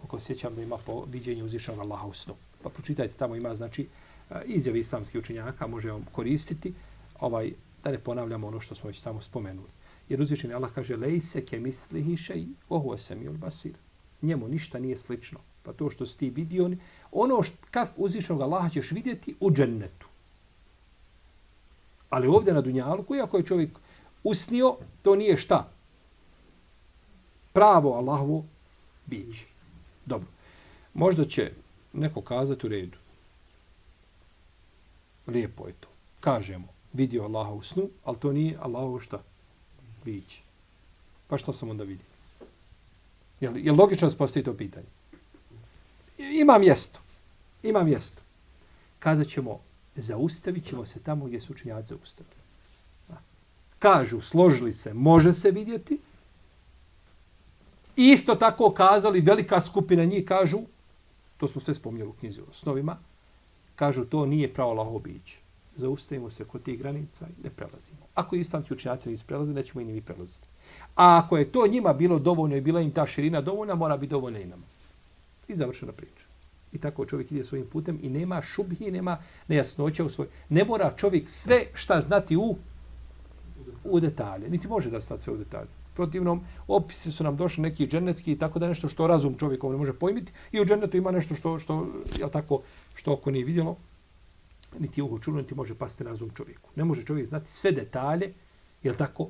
koliko sjećam da ima po viđenju uzvišenog Allaha u snu. Pa pročitajte, tamo ima, znači, e, izjave islamskih učenjaka, može vam koristiti, ovaj, da ne ponavljamo ono što smo već tamo spomenuli. Jer uzvišeni Allah kaže, lejse ke mislihi šej, ohu esem basir. Njemu ništa nije slično. Pa to što si ti vidio, ono št, kako uzvišenog Allaha ćeš vidjeti u džennetu. Ali ovdje na Dunjalku, iako je čovjek usnio, to nije šta? Pravo Allahovo biće. Dobro. Možda će neko kazati u redu. Lijepo je to. Kažemo. vidio Allaha u snu, ali to nije Allahovo šta? Biće. Pa što sam onda vidio? Je li, je li logično da se postoji to pitanje? Ima mjesto. Ima mjesto. Kazat ćemo, zaustavit ćemo se tamo gdje su učenjaci zaustavili. Kažu, složili se, može se vidjeti. Isto tako kazali, velika skupina njih kažu, to smo sve spomnjali u knjizi o snovima, kažu to nije pravo Allahovo biće. Zaustavimo se kod tih granica i ne prelazimo. Ako islamski učenjaci nisu prelazili, nećemo i ni mi prelaziti. A ako je to njima bilo dovoljno i bila im ta širina dovoljna, mora biti dovoljna i nama. I završena priča. I tako čovjek ide svojim putem i nema šubhi, nema nejasnoća u svoj... Ne mora čovjek sve šta znati u, u detalje. Niti može da znati sve u detalje. Protivnom, opisi su nam došli neki dženecki i tako da nešto što razum čovjekov ne može pojmiti. I u dženetu ima nešto što, što, je tako, što oko nije vidjelo, niti uho čulo, niti može pasti razum čovjeku. Ne može čovjek znati sve detalje, je tako?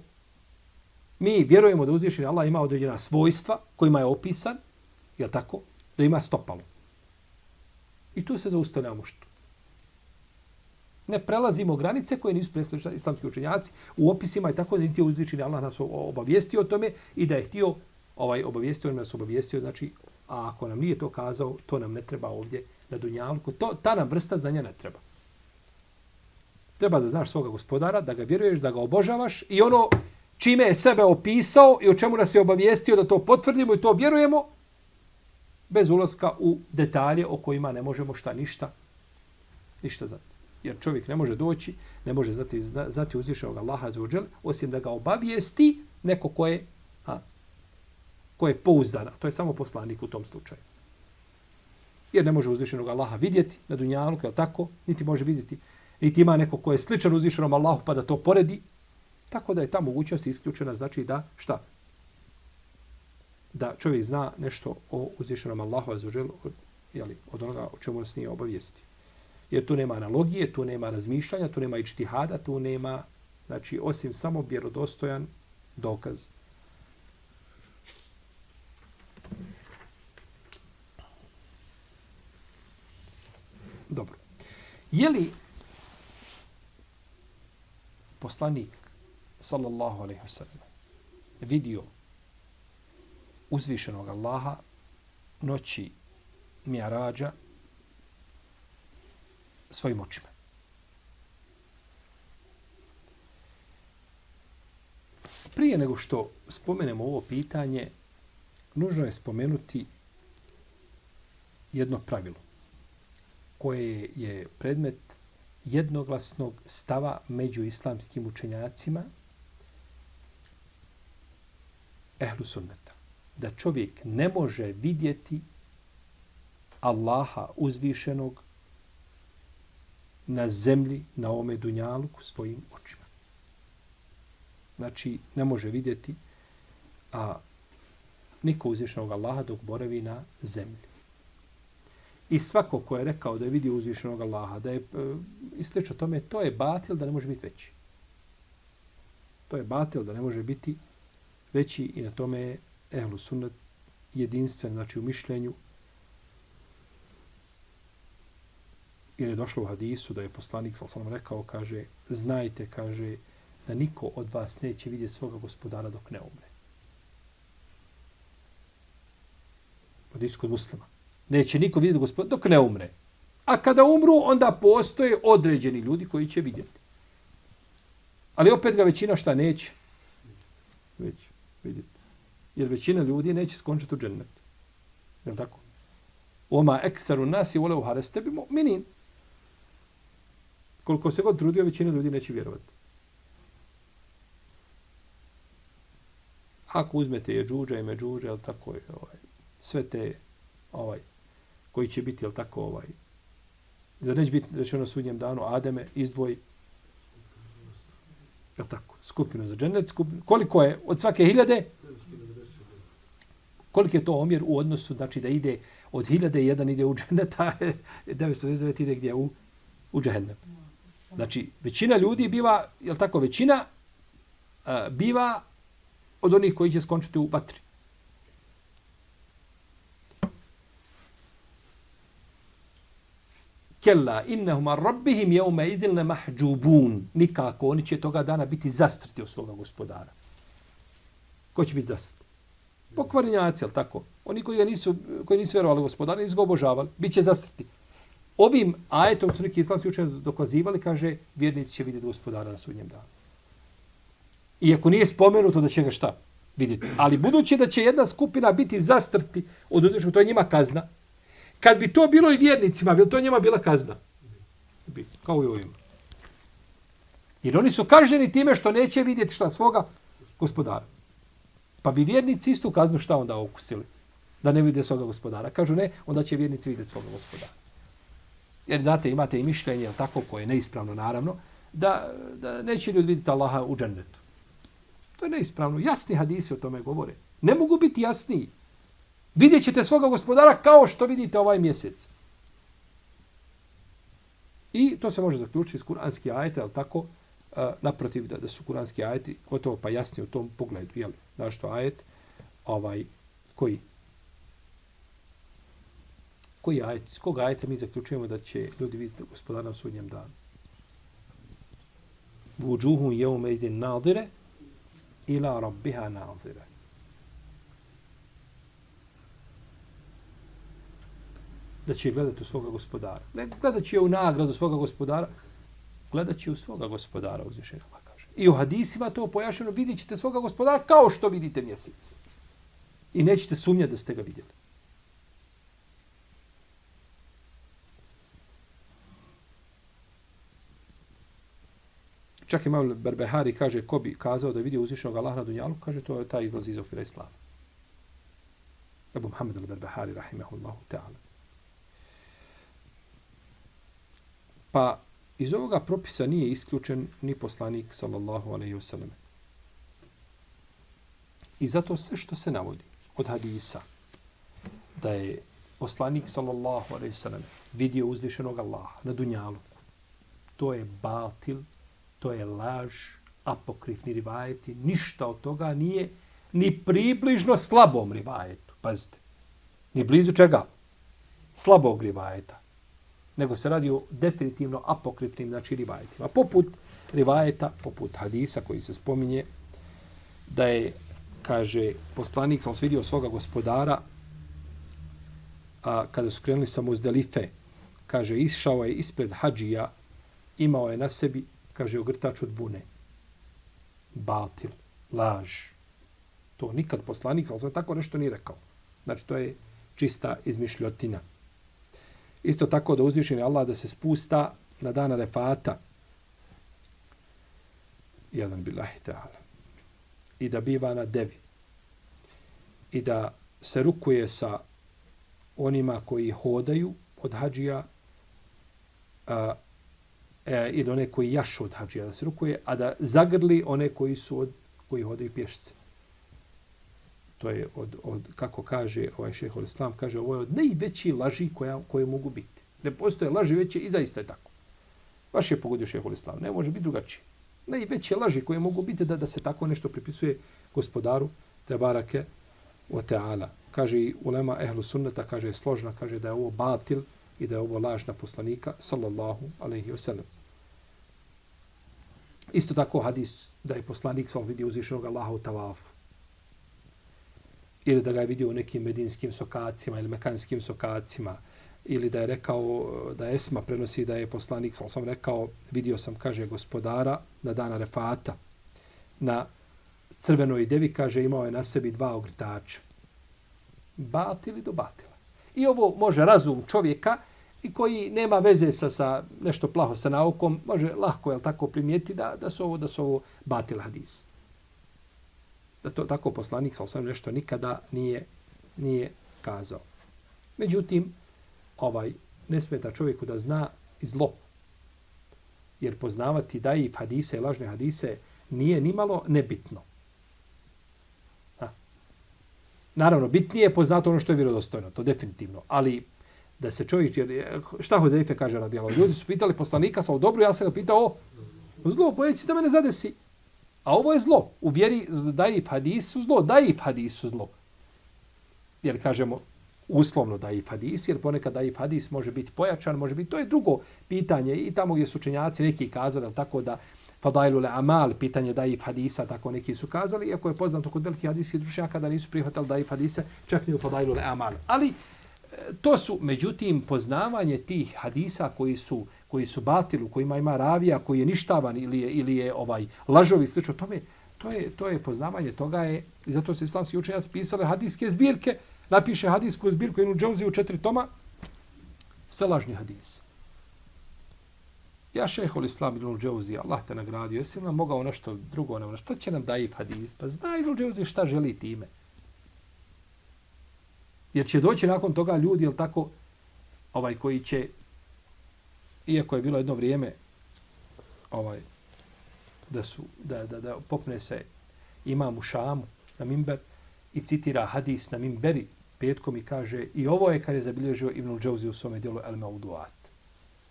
Mi vjerujemo da uzvišeni Allah ima određena svojstva kojima je opisan, je tako? Da ima stopalo. I tu se zaustavljamo što. Ne prelazimo granice koje nisu predstavili islamski učenjaci u opisima i tako da niti je uzvičeni Allah nas obavijestio o tome i da je htio ovaj obavijestio, on nas obavijestio, znači, a ako nam nije to kazao, to nam ne treba ovdje na Dunjalku. To, ta nam vrsta znanja ne treba. Treba da znaš svoga gospodara, da ga vjeruješ, da ga obožavaš i ono čime je sebe opisao i o čemu nas je obavijestio da to potvrdimo i to vjerujemo, bez ulaska u detalje o kojima ne možemo šta ništa, ništa znati. Jer čovjek ne može doći, ne može znati, znati uzvišenog Allaha za uđel, osim da ga obavijesti neko ko je, a, ko je pouzdan, a to je samo poslanik u tom slučaju. Jer ne može uzvišenog Allaha vidjeti na dunjalu, je tako? Niti može vidjeti, niti ima neko ko je sličan uzvišenom Allahu pa da to poredi. Tako da je ta mogućnost isključena, znači da, šta? Da čovjek zna nešto o uzvišenom Allahu azuđelu, od, jeli, od onoga o čemu nas nije obavijestio. Jer tu nema analogije, tu nema razmišljanja, tu nema ičtihada, tu nema, znači, osim samo vjerodostojan dokaz. Dobro. Je li poslanik, sallallahu alaihi wa sallam, vidio uzvišenog Allaha noći Mjarađa svojim očima. Prije nego što spomenemo ovo pitanje, nužno je spomenuti jedno pravilo koje je predmet jednoglasnog stava među islamskim učenjacima ehlu sunneta. Da čovjek ne može vidjeti Allaha uzvišenog na zemlji, na ome dunjaluku svojim očima. Znači, ne može vidjeti a niko uzvišenog Allaha dok boravi na zemlji. I svako ko je rekao da je vidio uzvišenog Allaha, da je e, ističe tome, to je batil da ne može biti veći. To je batil da ne može biti veći i na tome je ehlu sunnet jedinstven, znači u mišljenju, jer je došlo u hadisu da je poslanik sa osanom rekao, kaže, znajte, kaže, da niko od vas neće vidjeti svoga gospodara dok ne umre. Hadisu kod muslima. Neće niko vidjeti gospodara dok ne umre. A kada umru, onda postoje određeni ljudi koji će vidjeti. Ali opet ga većina šta neće? Već vidjeti. Jer većina ljudi neće skončiti u džennetu. Je li tako? Oma ekstaru nasi vole u hareste bi mu'minin koliko se god trudio, većina ljudi neće vjerovati. Ako uzmete je džuđa i međuđa, jel tako je, ovaj, sve te, ovaj, koji će biti, jel tako, ovaj, za neće biti, da će ono sudnjem danu Ademe izdvoji, jel tako, skupinu za džennet, skupinu, koliko je od svake hiljade, koliko je to omjer u odnosu, znači da ide od hiljade, jedan ide u dženneta, 999 ide gdje u, u džennet. Znači, većina ljudi biva, je li tako, većina uh, biva od onih koji će skončiti u vatri. Kella innahum ar rabbihim yawma idhil mahjubun. Nikako oni će toga dana biti zastrti od svoga gospodara. Ko će biti zastrti? Pokvarenjaci, al tako? Oni koji ga nisu koji nisu vjerovali gospodara, nisu ga obožavali, biće zastrti. Ovim ajetom su neki islamski učenjaci dokazivali, kaže, vjernici će vidjeti gospodara na sudnjem danu. Iako nije spomenuto da će ga šta vidjeti. Ali budući da će jedna skupina biti zastrti od uzvišnog, to je njima kazna. Kad bi to bilo i vjernicima, bi to njima bila kazna? Bi, kao i ovima. Jer oni su kaženi time što neće vidjeti šta svoga gospodara. Pa bi vjernici istu kaznu šta onda okusili? Da ne vide svoga gospodara. Kažu ne, onda će vjernici vidjeti svoga gospodara. Jer znate, imate i mišljenje, tako koje je neispravno naravno, da, da neće ljudi vidjeti Allaha u džennetu. To je neispravno. Jasni hadisi o tome govore. Ne mogu biti jasniji. Vidjet ćete svoga gospodara kao što vidite ovaj mjesec. I to se može zaključiti iz kuranski ajete, ali tako, naprotiv da, da su kuranski ajeti gotovo pa jasni u tom pogledu. Jel? Znaš to ajet? Ovaj, koji? Koji ajet? Iz koga ajeta mi zaključujemo da će ljudi vidjeti gospodara na sudnjem danu? Vuđuhum jeume idin nadire, ila rabbiha nazira. Da će gledati u svoga gospodara. Ne gledat će u nagradu svoga gospodara, gledat će u svoga gospodara uzvišenja Allah kaže. I u hadisima to pojašeno vidit ćete svoga gospodara kao što vidite mjesec. I nećete sumnjati da ste ga vidjeli. Čak imam Berbehari kaže ko bi kazao da vidi uzvišenog Allaha na dunjalu, kaže to je taj izlaz iz okvira Islama. Ebu Muhammed al-Berbehari, rahimahullahu ta'ala. Pa iz ovoga propisa nije isključen ni poslanik, sallallahu alaihi wasallam. I zato sve što se navodi od hadisa, da je poslanik, sallallahu alaihi wasallam, vidio uzvišenog Allaha na dunjalu, to je batil to je laž, apokrifni rivajeti, ništa od toga nije ni približno slabom rivajetu. Pazite, ni blizu čega? Slabog rivajeta. Nego se radi o definitivno apokrifnim znači rivajetima. Poput rivajeta, poput hadisa koji se spominje, da je, kaže, poslanik sam svidio svoga gospodara, a kada su krenuli sa muzdelife, kaže, išao je ispred hađija, imao je na sebi kaže ogrtač od bune. Batil, laž. To nikad poslanik, ali tako nešto nije rekao. Znači, to je čista izmišljotina. Isto tako da uzvišeni Allah da se spusta na dana refata. Jedan bilahi ta'ala. I da biva na devi. I da se rukuje sa onima koji hodaju od hađija, a, e, ili one koji jašu od hađija da se rukuje, a da zagrli one koji su od, koji hodaju pješice. To je od, od, kako kaže ovaj šehol islam, kaže ovo je od najveći laži koja, koje mogu biti. Ne postoje laži veće i zaista je tako. Baš je pogodio šehol islam, ne može biti drugačije. Najveće laži koje mogu biti da, da se tako nešto pripisuje gospodaru te barake o teala. Kaže i ulema ehlu sunneta, kaže je složna, kaže da je ovo batil, i da je ovo lažna poslanika, sallallahu alaihi wasallam. Isto tako hadis da je poslanik sal vidio uzvišenog Allaha u tavafu. Ili da ga je vidio u nekim medinskim sokacima ili mekanskim sokacima. Ili da je rekao, da Esma prenosi da je poslanik sal sam rekao, vidio sam, kaže, gospodara na dana refata. Na crvenoj devi, kaže, imao je na sebi dva ogrtača. Batili do batila. I ovo može razum čovjeka i koji nema veze sa, sa nešto plaho sa naukom, može lahko je tako primijeti da, da su ovo da su ovo batil hadis. Da to tako poslanik sa nešto nikada nije nije kazao. Međutim, ovaj ne smeta čovjeku da zna i zlo. Jer poznavati da i hadise i lažne hadise nije nimalo nebitno. Ha. Naravno, bitnije je poznato ono što je vjerodostojno, to definitivno. Ali da se čovjek, jer, šta Huzeife kaže radijalo? Ljudi su pitali poslanika, sa dobro, ja sam ga pitao, o, zlo, bojeći da mene zadesi. A ovo je zlo. U vjeri daif hadisu zlo, daif hadisu zlo. Jer kažemo, uslovno daif hadis, jer ponekad daif hadis može biti pojačan, može biti, to je drugo pitanje i tamo gdje su učenjaci neki kazali, tako da fadailu le amal, pitanje daif hadisa, tako neki su kazali, iako je poznato kod velikih hadisi drušnjaka da nisu prihvatali daif hadise, čak ni u fadailu le amal. Ali e, to su, međutim, poznavanje tih hadisa koji su koji su batilu, kojima ima ravija, koji je ništavan ili je, ili je ovaj lažovi, slično tome, to je, to je poznavanje toga je, i zato se islamski učenjaci pisali hadijske zbirke, napiše hadijsku zbirku jednu džavzi u četiri toma, sve lažni hadisi. Ja šehol islam ibn Džauzi, Allah te nagradio, jesi nam mogao nešto drugo, nam, što će nam daif hadis? Pa zna ibn Džauzi šta želi time. Jer će doći nakon toga ljudi, jel tako, ovaj koji će, iako je bilo jedno vrijeme, ovaj, da su, da, da, da popne se imam u Šamu na Mimber i citira hadis na Mimberi petkom i kaže i ovo je kad je zabilježio Ibn Džauzi u svome dijelu El Mauduat.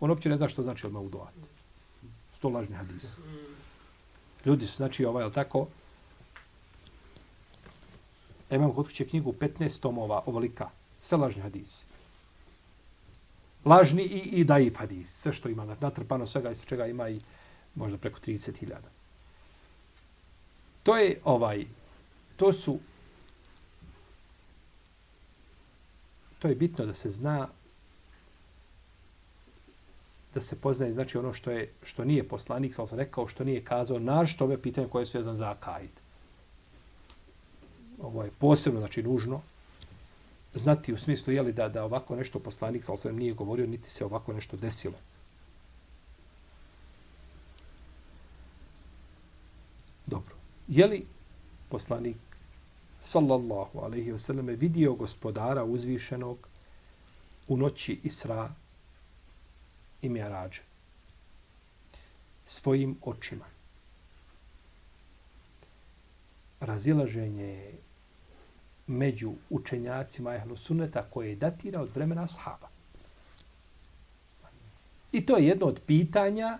On uopće ne zna što znači al mauduat. Sto lažni hadis. Ljudi su, znači, ovaj, tako, ja imam kod kuće knjigu 15 tomova ovolika. Sve lažni hadisi. Lažni i, i daif hadis. Sve što ima natrpano svega iz čega ima i možda preko 30.000. To je ovaj, to su, to je bitno da se zna da se poznaje znači ono što je što nije poslanik sam rekao što nije kazao na što ove pitanje koje su vezane za akaid. Ovo je posebno znači nužno znati u smislu je li da da ovako nešto poslanik sam nije govorio niti se ovako nešto desilo. Dobro. Je li poslanik sallallahu alejhi ve selleme vidio gospodara uzvišenog u noći Isra i Mi'rađa svojim očima. Razilaženje među učenjacima ehlu sunneta koje datira od vremena sahaba. I to je jedno od pitanja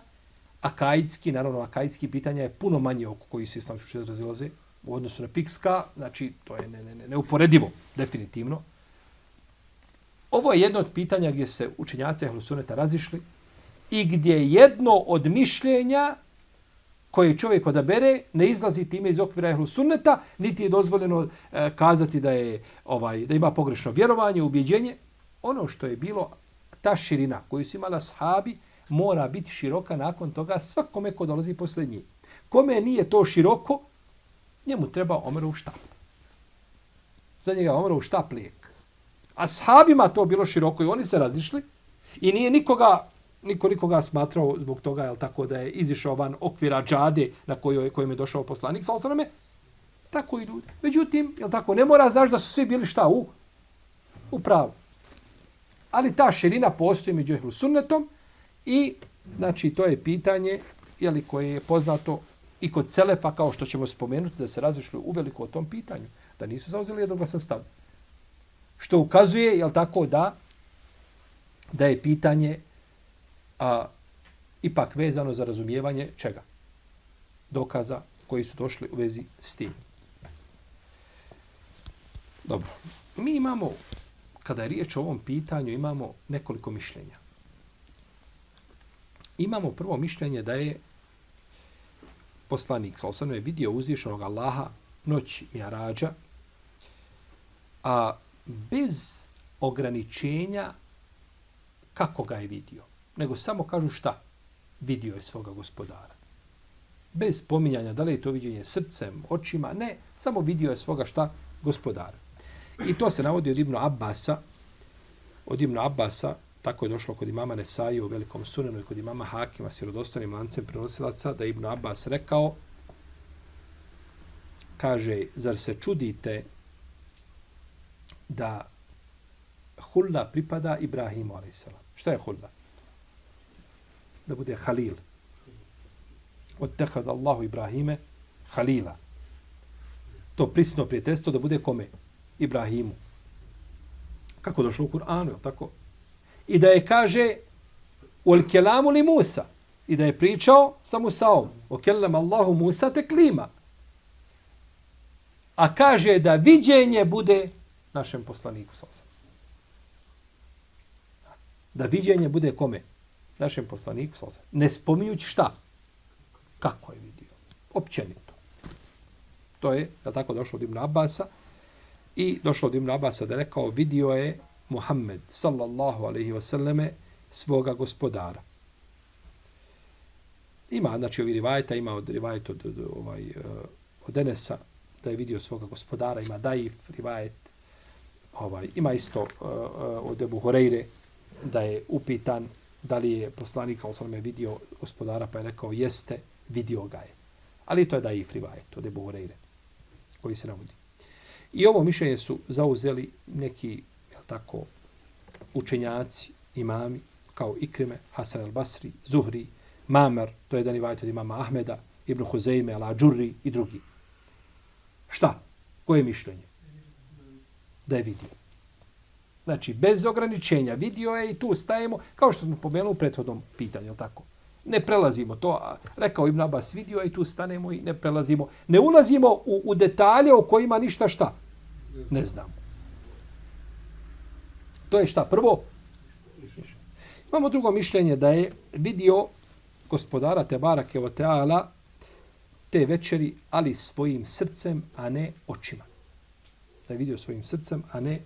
akajski, naravno akajski pitanja je puno manje oko koji se islamski učenjaci razilaze u odnosu na fikska, znači to je ne, ne, ne, neuporedivo, definitivno. Ovo je jedno od pitanja gdje se učenjaci Ahlusuneta razišli i gdje jedno od mišljenja koje čovjek odabere ne izlazi time iz okvira Ahlusuneta, niti je dozvoljeno e, kazati da je ovaj da ima pogrešno vjerovanje, ubjeđenje. Ono što je bilo ta širina koju su imala sahabi, mora biti široka nakon toga svakome ko dolazi posle njih. Kome nije to široko, njemu treba Omerov štap. Za njega Omerov štap lijek. A sahabima to bilo široko i oni se razišli i nije nikoga niko nikoga smatrao zbog toga je tako da je izišao van okvira džade na kojoj kojem je došao poslanik sa osaname tako i ljudi. Međutim jel tako ne mora znaš da su svi bili šta u u pravu. Ali ta širina postoji među ehlu sunnetom I, znači, to je pitanje je li koje je poznato i kod Selefa, kao što ćemo spomenuti, da se razlišli uveliko o tom pitanju, da nisu zauzeli jednoglasan stav. Što ukazuje, jel tako, da da je pitanje a, ipak vezano za razumijevanje čega? Dokaza koji su došli u vezi s tim. Dobro. Mi imamo, kada je riječ o ovom pitanju, imamo nekoliko mišljenja imamo prvo mišljenje da je poslanik, sa je vidio uzvišenog Allaha noć Mjarađa, a bez ograničenja kako ga je vidio. Nego samo kažu šta? Vidio je svoga gospodara. Bez pominjanja da li je to viđenje srcem, očima, ne, samo vidio je svoga šta? Gospodara. I to se navodi od Ibnu Abbasa, od Ibnu Abbasa, Tako je došlo kod imama Nesaju u velikom sunenu i kod imama Hakima s vjerodostojnim lancem prenosilaca da Ibn Abbas rekao kaže, zar se čudite da hulda pripada Ibrahimu a.s. Šta je hulda? Da bude halil. Od Allahu Ibrahime halila. To prisno prijateljstvo da bude kome? Ibrahimu. Kako došlo u Kur'anu, je tako? i da je kaže ul kelamu li Musa i da je pričao sa Musaom o kelam Allahu Musa te klima a kaže da viđenje bude našem poslaniku sa Da viđenje bude kome? Našem poslaniku, ne spominjući šta? Kako je vidio? Općenito. To je, da tako došlo od Ibn Abasa, i došlo od Ibn Abasa da je rekao, vidio je Muhammed, sallallahu alaihi wasallame, svoga gospodara. Ima, znači, ovi rivajta, ima od rivajta od, od, ovaj, eh, od Enesa, da je vidio svoga gospodara, ima Daif, rivajet, ovaj, ima isto uh, od Ebu Horeire, da je upitan da li je poslanik, sallallahu vidio gospodara, pa je rekao, jeste, vidio ga je. Ali to je da Daif rivajet od Ebu Horeire, koji se navodi. I ovo mišljenje su zauzeli neki, jel tako, učenjaci, imami, kao Ikrime, Hasan al-Basri, Zuhri, Mamer, to je jedan ivajt od imama Ahmeda, Ibn Huzeyme, Al-Ađurri i drugi. Šta? Koje je mišljenje? Da je vidio. Znači, bez ograničenja vidio je i tu stajemo, kao što smo pomenuli u prethodnom pitanju, je tako? Ne prelazimo to, a rekao Ibn Abbas vidio je i tu stanemo i ne prelazimo. Ne ulazimo u, u detalje o kojima ništa šta? Ne znam. To je šta? Prvo, Imamo drugo mišljenje da je vidio gospodara Tebara Kevoteala te večeri, ali svojim srcem, a ne očima. Da je vidio svojim srcem, a ne,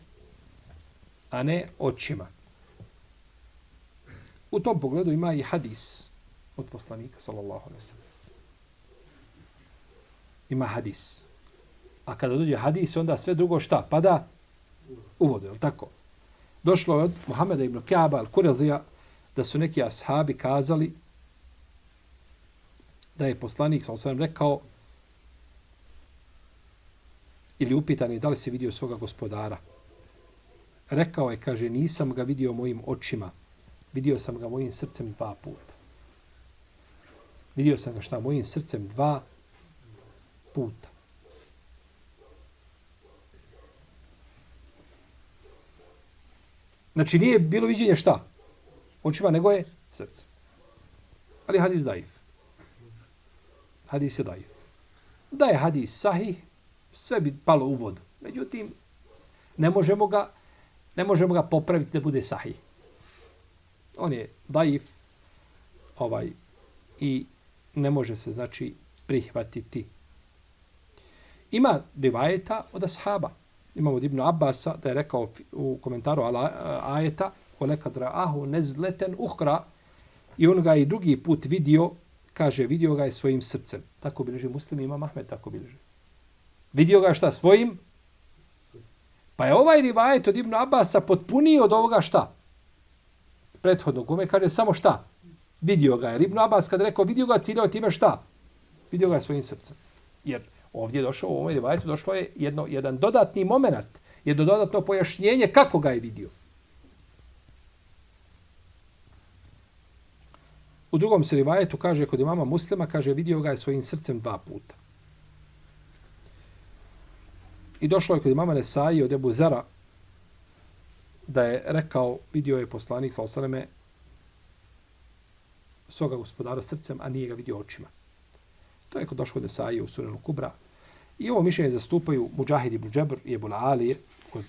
a ne očima. U tom pogledu ima i hadis od poslanika, sallallahu alaihi sallam. Ima hadis. A kada dođe hadis, onda sve drugo šta? Pada u vodu, je li tako? Došlo je od Muhameda ibn Kaaba al-Kurazija da su neki ashabi kazali da je poslanik, sallallahu alaihi rekao ili upitani da li se vidio svoga gospodara. Rekao je, kaže, nisam ga vidio mojim očima, vidio sam ga mojim srcem dva puta. Vidio sam ga šta mojim srcem dva puta. Znači nije bilo viđenje šta? Očima nego je srce. Ali hadis daif. Hadis je daif. Da je hadis sahih, sve bi palo u vodu. Međutim, ne možemo ga, Ne možemo ga popraviti da bude sahih. On je daif ovaj, i ne može se, znači, prihvatiti. Ima rivajeta od ashaba. Imamo od Ibnu Abasa da je rekao u komentaru ala, ajeta kolekad ra'ahu nezleten uhra i on ga i drugi put vidio, kaže, vidio ga je svojim srcem. Tako bilježi muslim, ima Mahmed, tako bilježi. Vidio ga šta svojim Pa je ovaj rivajet od Ibn Abasa potpuniji od ovoga šta? Prethodnog. Kome kaže samo šta? Vidio ga je. Ibn Abbas kad rekao vidio ga, ciljao time šta? Vidio ga je svojim srcem. Jer ovdje je došao, u ovom rivajetu došlo je jedno, jedan dodatni moment, jedno dodatno pojašnjenje kako ga je vidio. U drugom se rivajetu kaže kod imama muslima, kaže vidio ga je svojim srcem dva puta. I došlo je kod imama Nesaji od Ebu Zara da je rekao, vidio je poslanik sa osaleme svoga gospodara srcem, a nije ga vidio očima. To je kod došlo kod Nesaji u Surenu Kubra. I ovo mišljenje zastupaju Mujahid ibn Džabr i Ebu Ali kod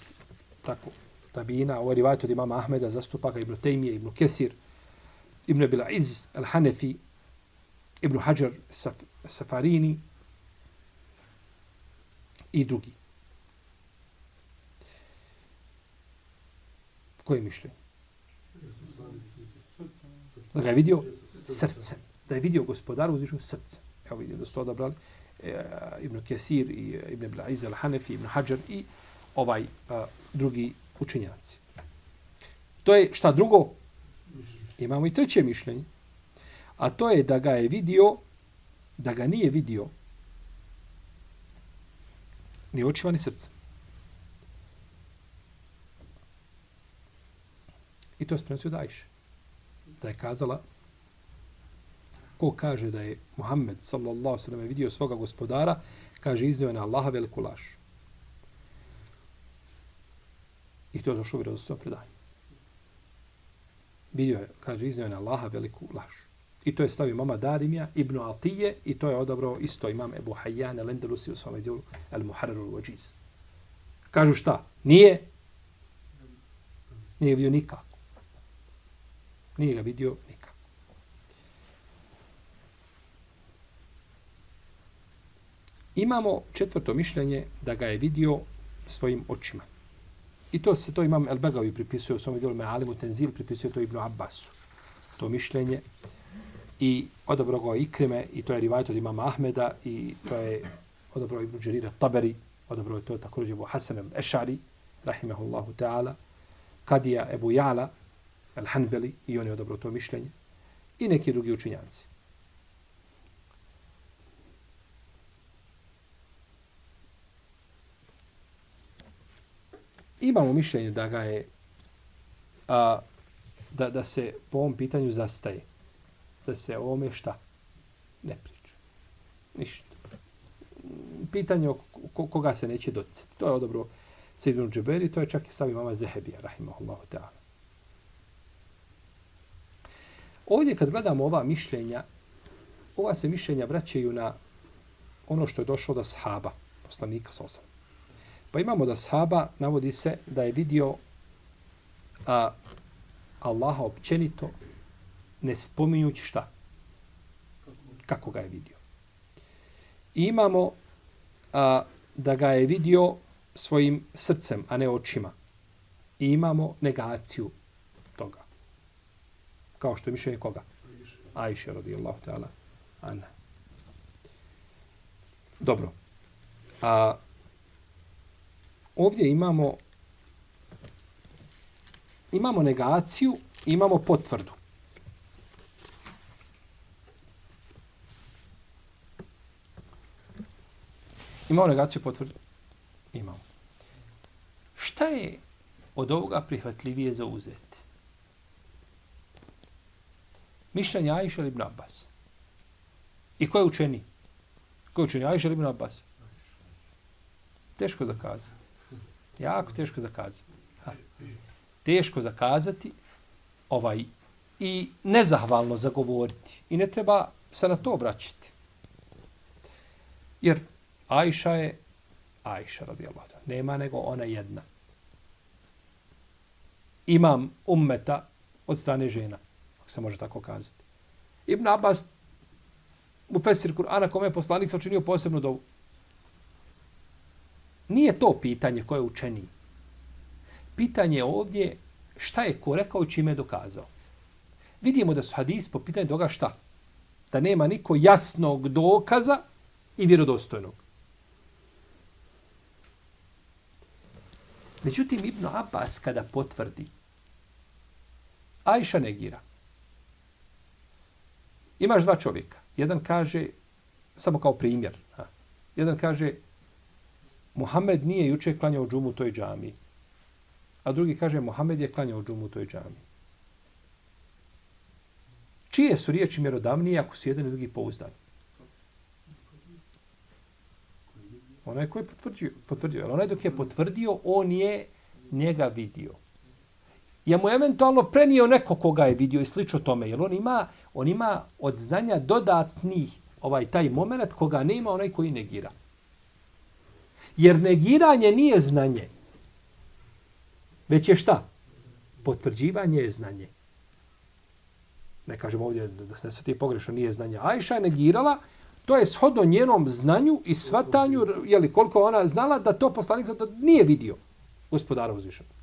tako tabina. Ovo je rivajt od imama Ahmeda, zastupa ga ibn Tejmije, ibn Kesir, Ibn Bila Iz al-Hanefi, Ibn Hajar Safarini i drugi. Koje mišljenje? Da ga je vidio srce. Da je vidio gospodaru uzvišnog srce. Evo vidio da su odabrali e, Ibn Kesir i e, Ibn Blaiz al-Hanefi, Ibn Hajar i ovaj a, drugi učenjaci. To je šta drugo? Imamo i treće mišljenje. A to je da ga je vidio, da ga nije vidio ni očima ni srcem. I to se sprenosio Dajše. Da je kazala, ko kaže da je Muhammed sallallahu sallam vidio svoga gospodara, kaže iznio je na Allaha veliku laž. I to je došlo u vjerozostavno predanje vidio je, kaže, iznio je na Allaha veliku laž. I to je stavio mama Darimija, Ibn Atije, i to je odabrao isto imam Ebu Hayyan, Lendelusi u svome dijelu, El Muharrarul Wajiz. Kažu šta? Nije? Nije vidio nikak. Nije ga vidio nikako. Imamo četvrto mišljenje da ga je vidio svojim očima. I to se to imam El Begavi pripisuje u svom dijelu Mealimu Tenzil, pripisuje to Ibnu Abbasu. To mišljenje. I odobro ga Ikrime, i to je rivajt od imama Ahmeda, i to je odobro Ibnu Đerira Taberi, odobro je to također Ebu Hasanem Ešari, rahimehullahu ta'ala, Kadija Ebu Jala, Al-Hanbeli, i on je odobro to mišljenje, i neki drugi učinjanci. imamo mišljenje da ga je a, da, da se po ovom pitanju zastaje. Da se o ovome šta? Ne priča. Ništa. Pitanje o koga se neće doticati. To je odobro Sejidun Džeberi, to je čak i stavi mama Zehebija, rahimahullahu ta'ala. Ovdje kad gledamo ova mišljenja, ova se mišljenja vraćaju na ono što je došlo od sahaba, poslanika sa osam. Pa imamo da sahaba navodi se da je vidio a, Allaha općenito ne spominjući šta? Kako ga je vidio. I imamo a, da ga je vidio svojim srcem, a ne očima. I imamo negaciju. Kao što je mišljenje koga? Ajše radijallahu ta'ala. Ana. Dobro. A, ovdje imamo imamo negaciju, imamo potvrdu. Imamo negaciju potvrdu? Imamo. Šta je od ovoga prihvatljivije za uzeti? Mišljenje Aisha ibn Abbas. I ko je učeni? Ko je učeni? Aisha ibn Abbas? Teško zakazati. Jako teško zakazati. Ha. Teško zakazati ovaj i nezahvalno zagovoriti. I ne treba se na to vraćati. Jer Ajša je Ajša radijallahu ta'ala. Nema nego ona jedna. Imam ummeta od strane žena, ako se može tako kazati. Ibn Abbas, mu Fesir Kur'ana, kome je poslanik sačinio posebno dovu. Nije to pitanje koje je učeniji. Pitanje je ovdje šta je ko rekao i čime je dokazao. Vidimo da su hadis po pitanju toga šta? Da nema niko jasnog dokaza i vjerodostojnog. Međutim, Ibn Abbas kada potvrdi, Ajša negira. Imaš dva čovjeka. Jedan kaže, samo kao primjer, ha, jedan kaže, Muhammed nije juče klanjao džumu u toj džami. A drugi kaže, Muhammed je klanjao džumu u toj džami. Čije su riječi mjerodavnije ako su jedan i drugi pouzdani? Onaj koji je potvrdio, potvrdio. Ali onaj dok je potvrdio, on je njega vidio. Je mu eventualno prenio neko koga je vidio i slično tome. Jer on ima, on ima od znanja dodatnih ovaj taj moment koga nema onaj koji negira. Jer negiranje nije znanje. Već je šta? Potvrđivanje je znanje. Ne kažem ovdje da se ne sveti pogrešno, nije znanje. Ajša je negirala, to je shodno njenom znanju i svatanju, jeli, koliko ona znala da to poslanik da nije vidio gospodara uzvišenog.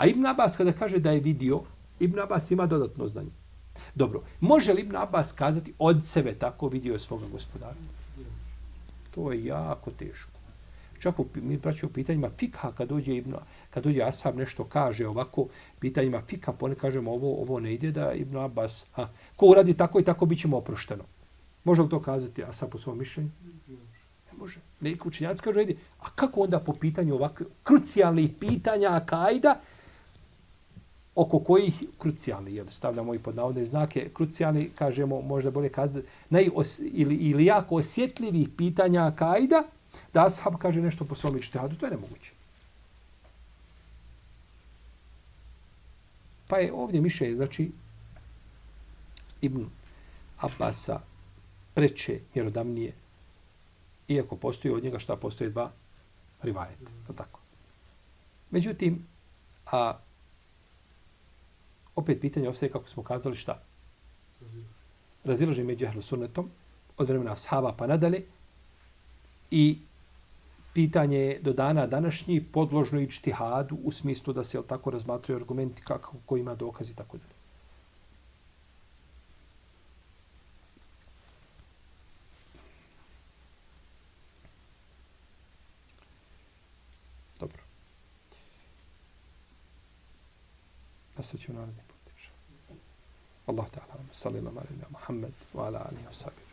A Ibn Abbas kada kaže da je vidio, Ibn Abbas ima dodatno znanje. Dobro, može li Ibn Abbas kazati od sebe tako vidio je svoga gospodara? To je jako teško. Čak u, mi praći u pitanjima fikha kad dođe Ibn, kad dođe Asab nešto kaže ovako, pitanjima fikha, pa kažemo ovo, ovo ne ide da Ibn Abbas, ha, ko uradi tako i tako bit ćemo oprošteno. Može li to kazati Asab po svom mišljenju? Ne može. Neki učenjaci kažu, ide, a kako onda po pitanju ovakve krucijalnih pitanja Akajda, oko kojih krucijalni, jer stavljamo i pod navodne znake, krucijalni, kažemo, možda bolje kazati, najos, ili, ili jako osjetljivih pitanja Akajda, Da ashab kaže nešto po svom ičtihadu, to je nemoguće. Pa je ovdje miše, znači, Ibn Abasa preče mjerodavnije, iako postoji od njega šta postoje dva rivajeta. To tako. Međutim, a opet pitanje ostaje kako smo kazali šta? Razilaženje među ehlu sunnetom od vremena ashaba pa nadalje i pitanje je do dana današnji podložno i čtihadu u smislu da se jel tako razmatraju argumenti kako, ko ima dokaz i tako dalje. Dobro. Nastavit ćemo narednim put. Allah ta'ala. Sallallahu alaihi wa sallam. Muhammed wa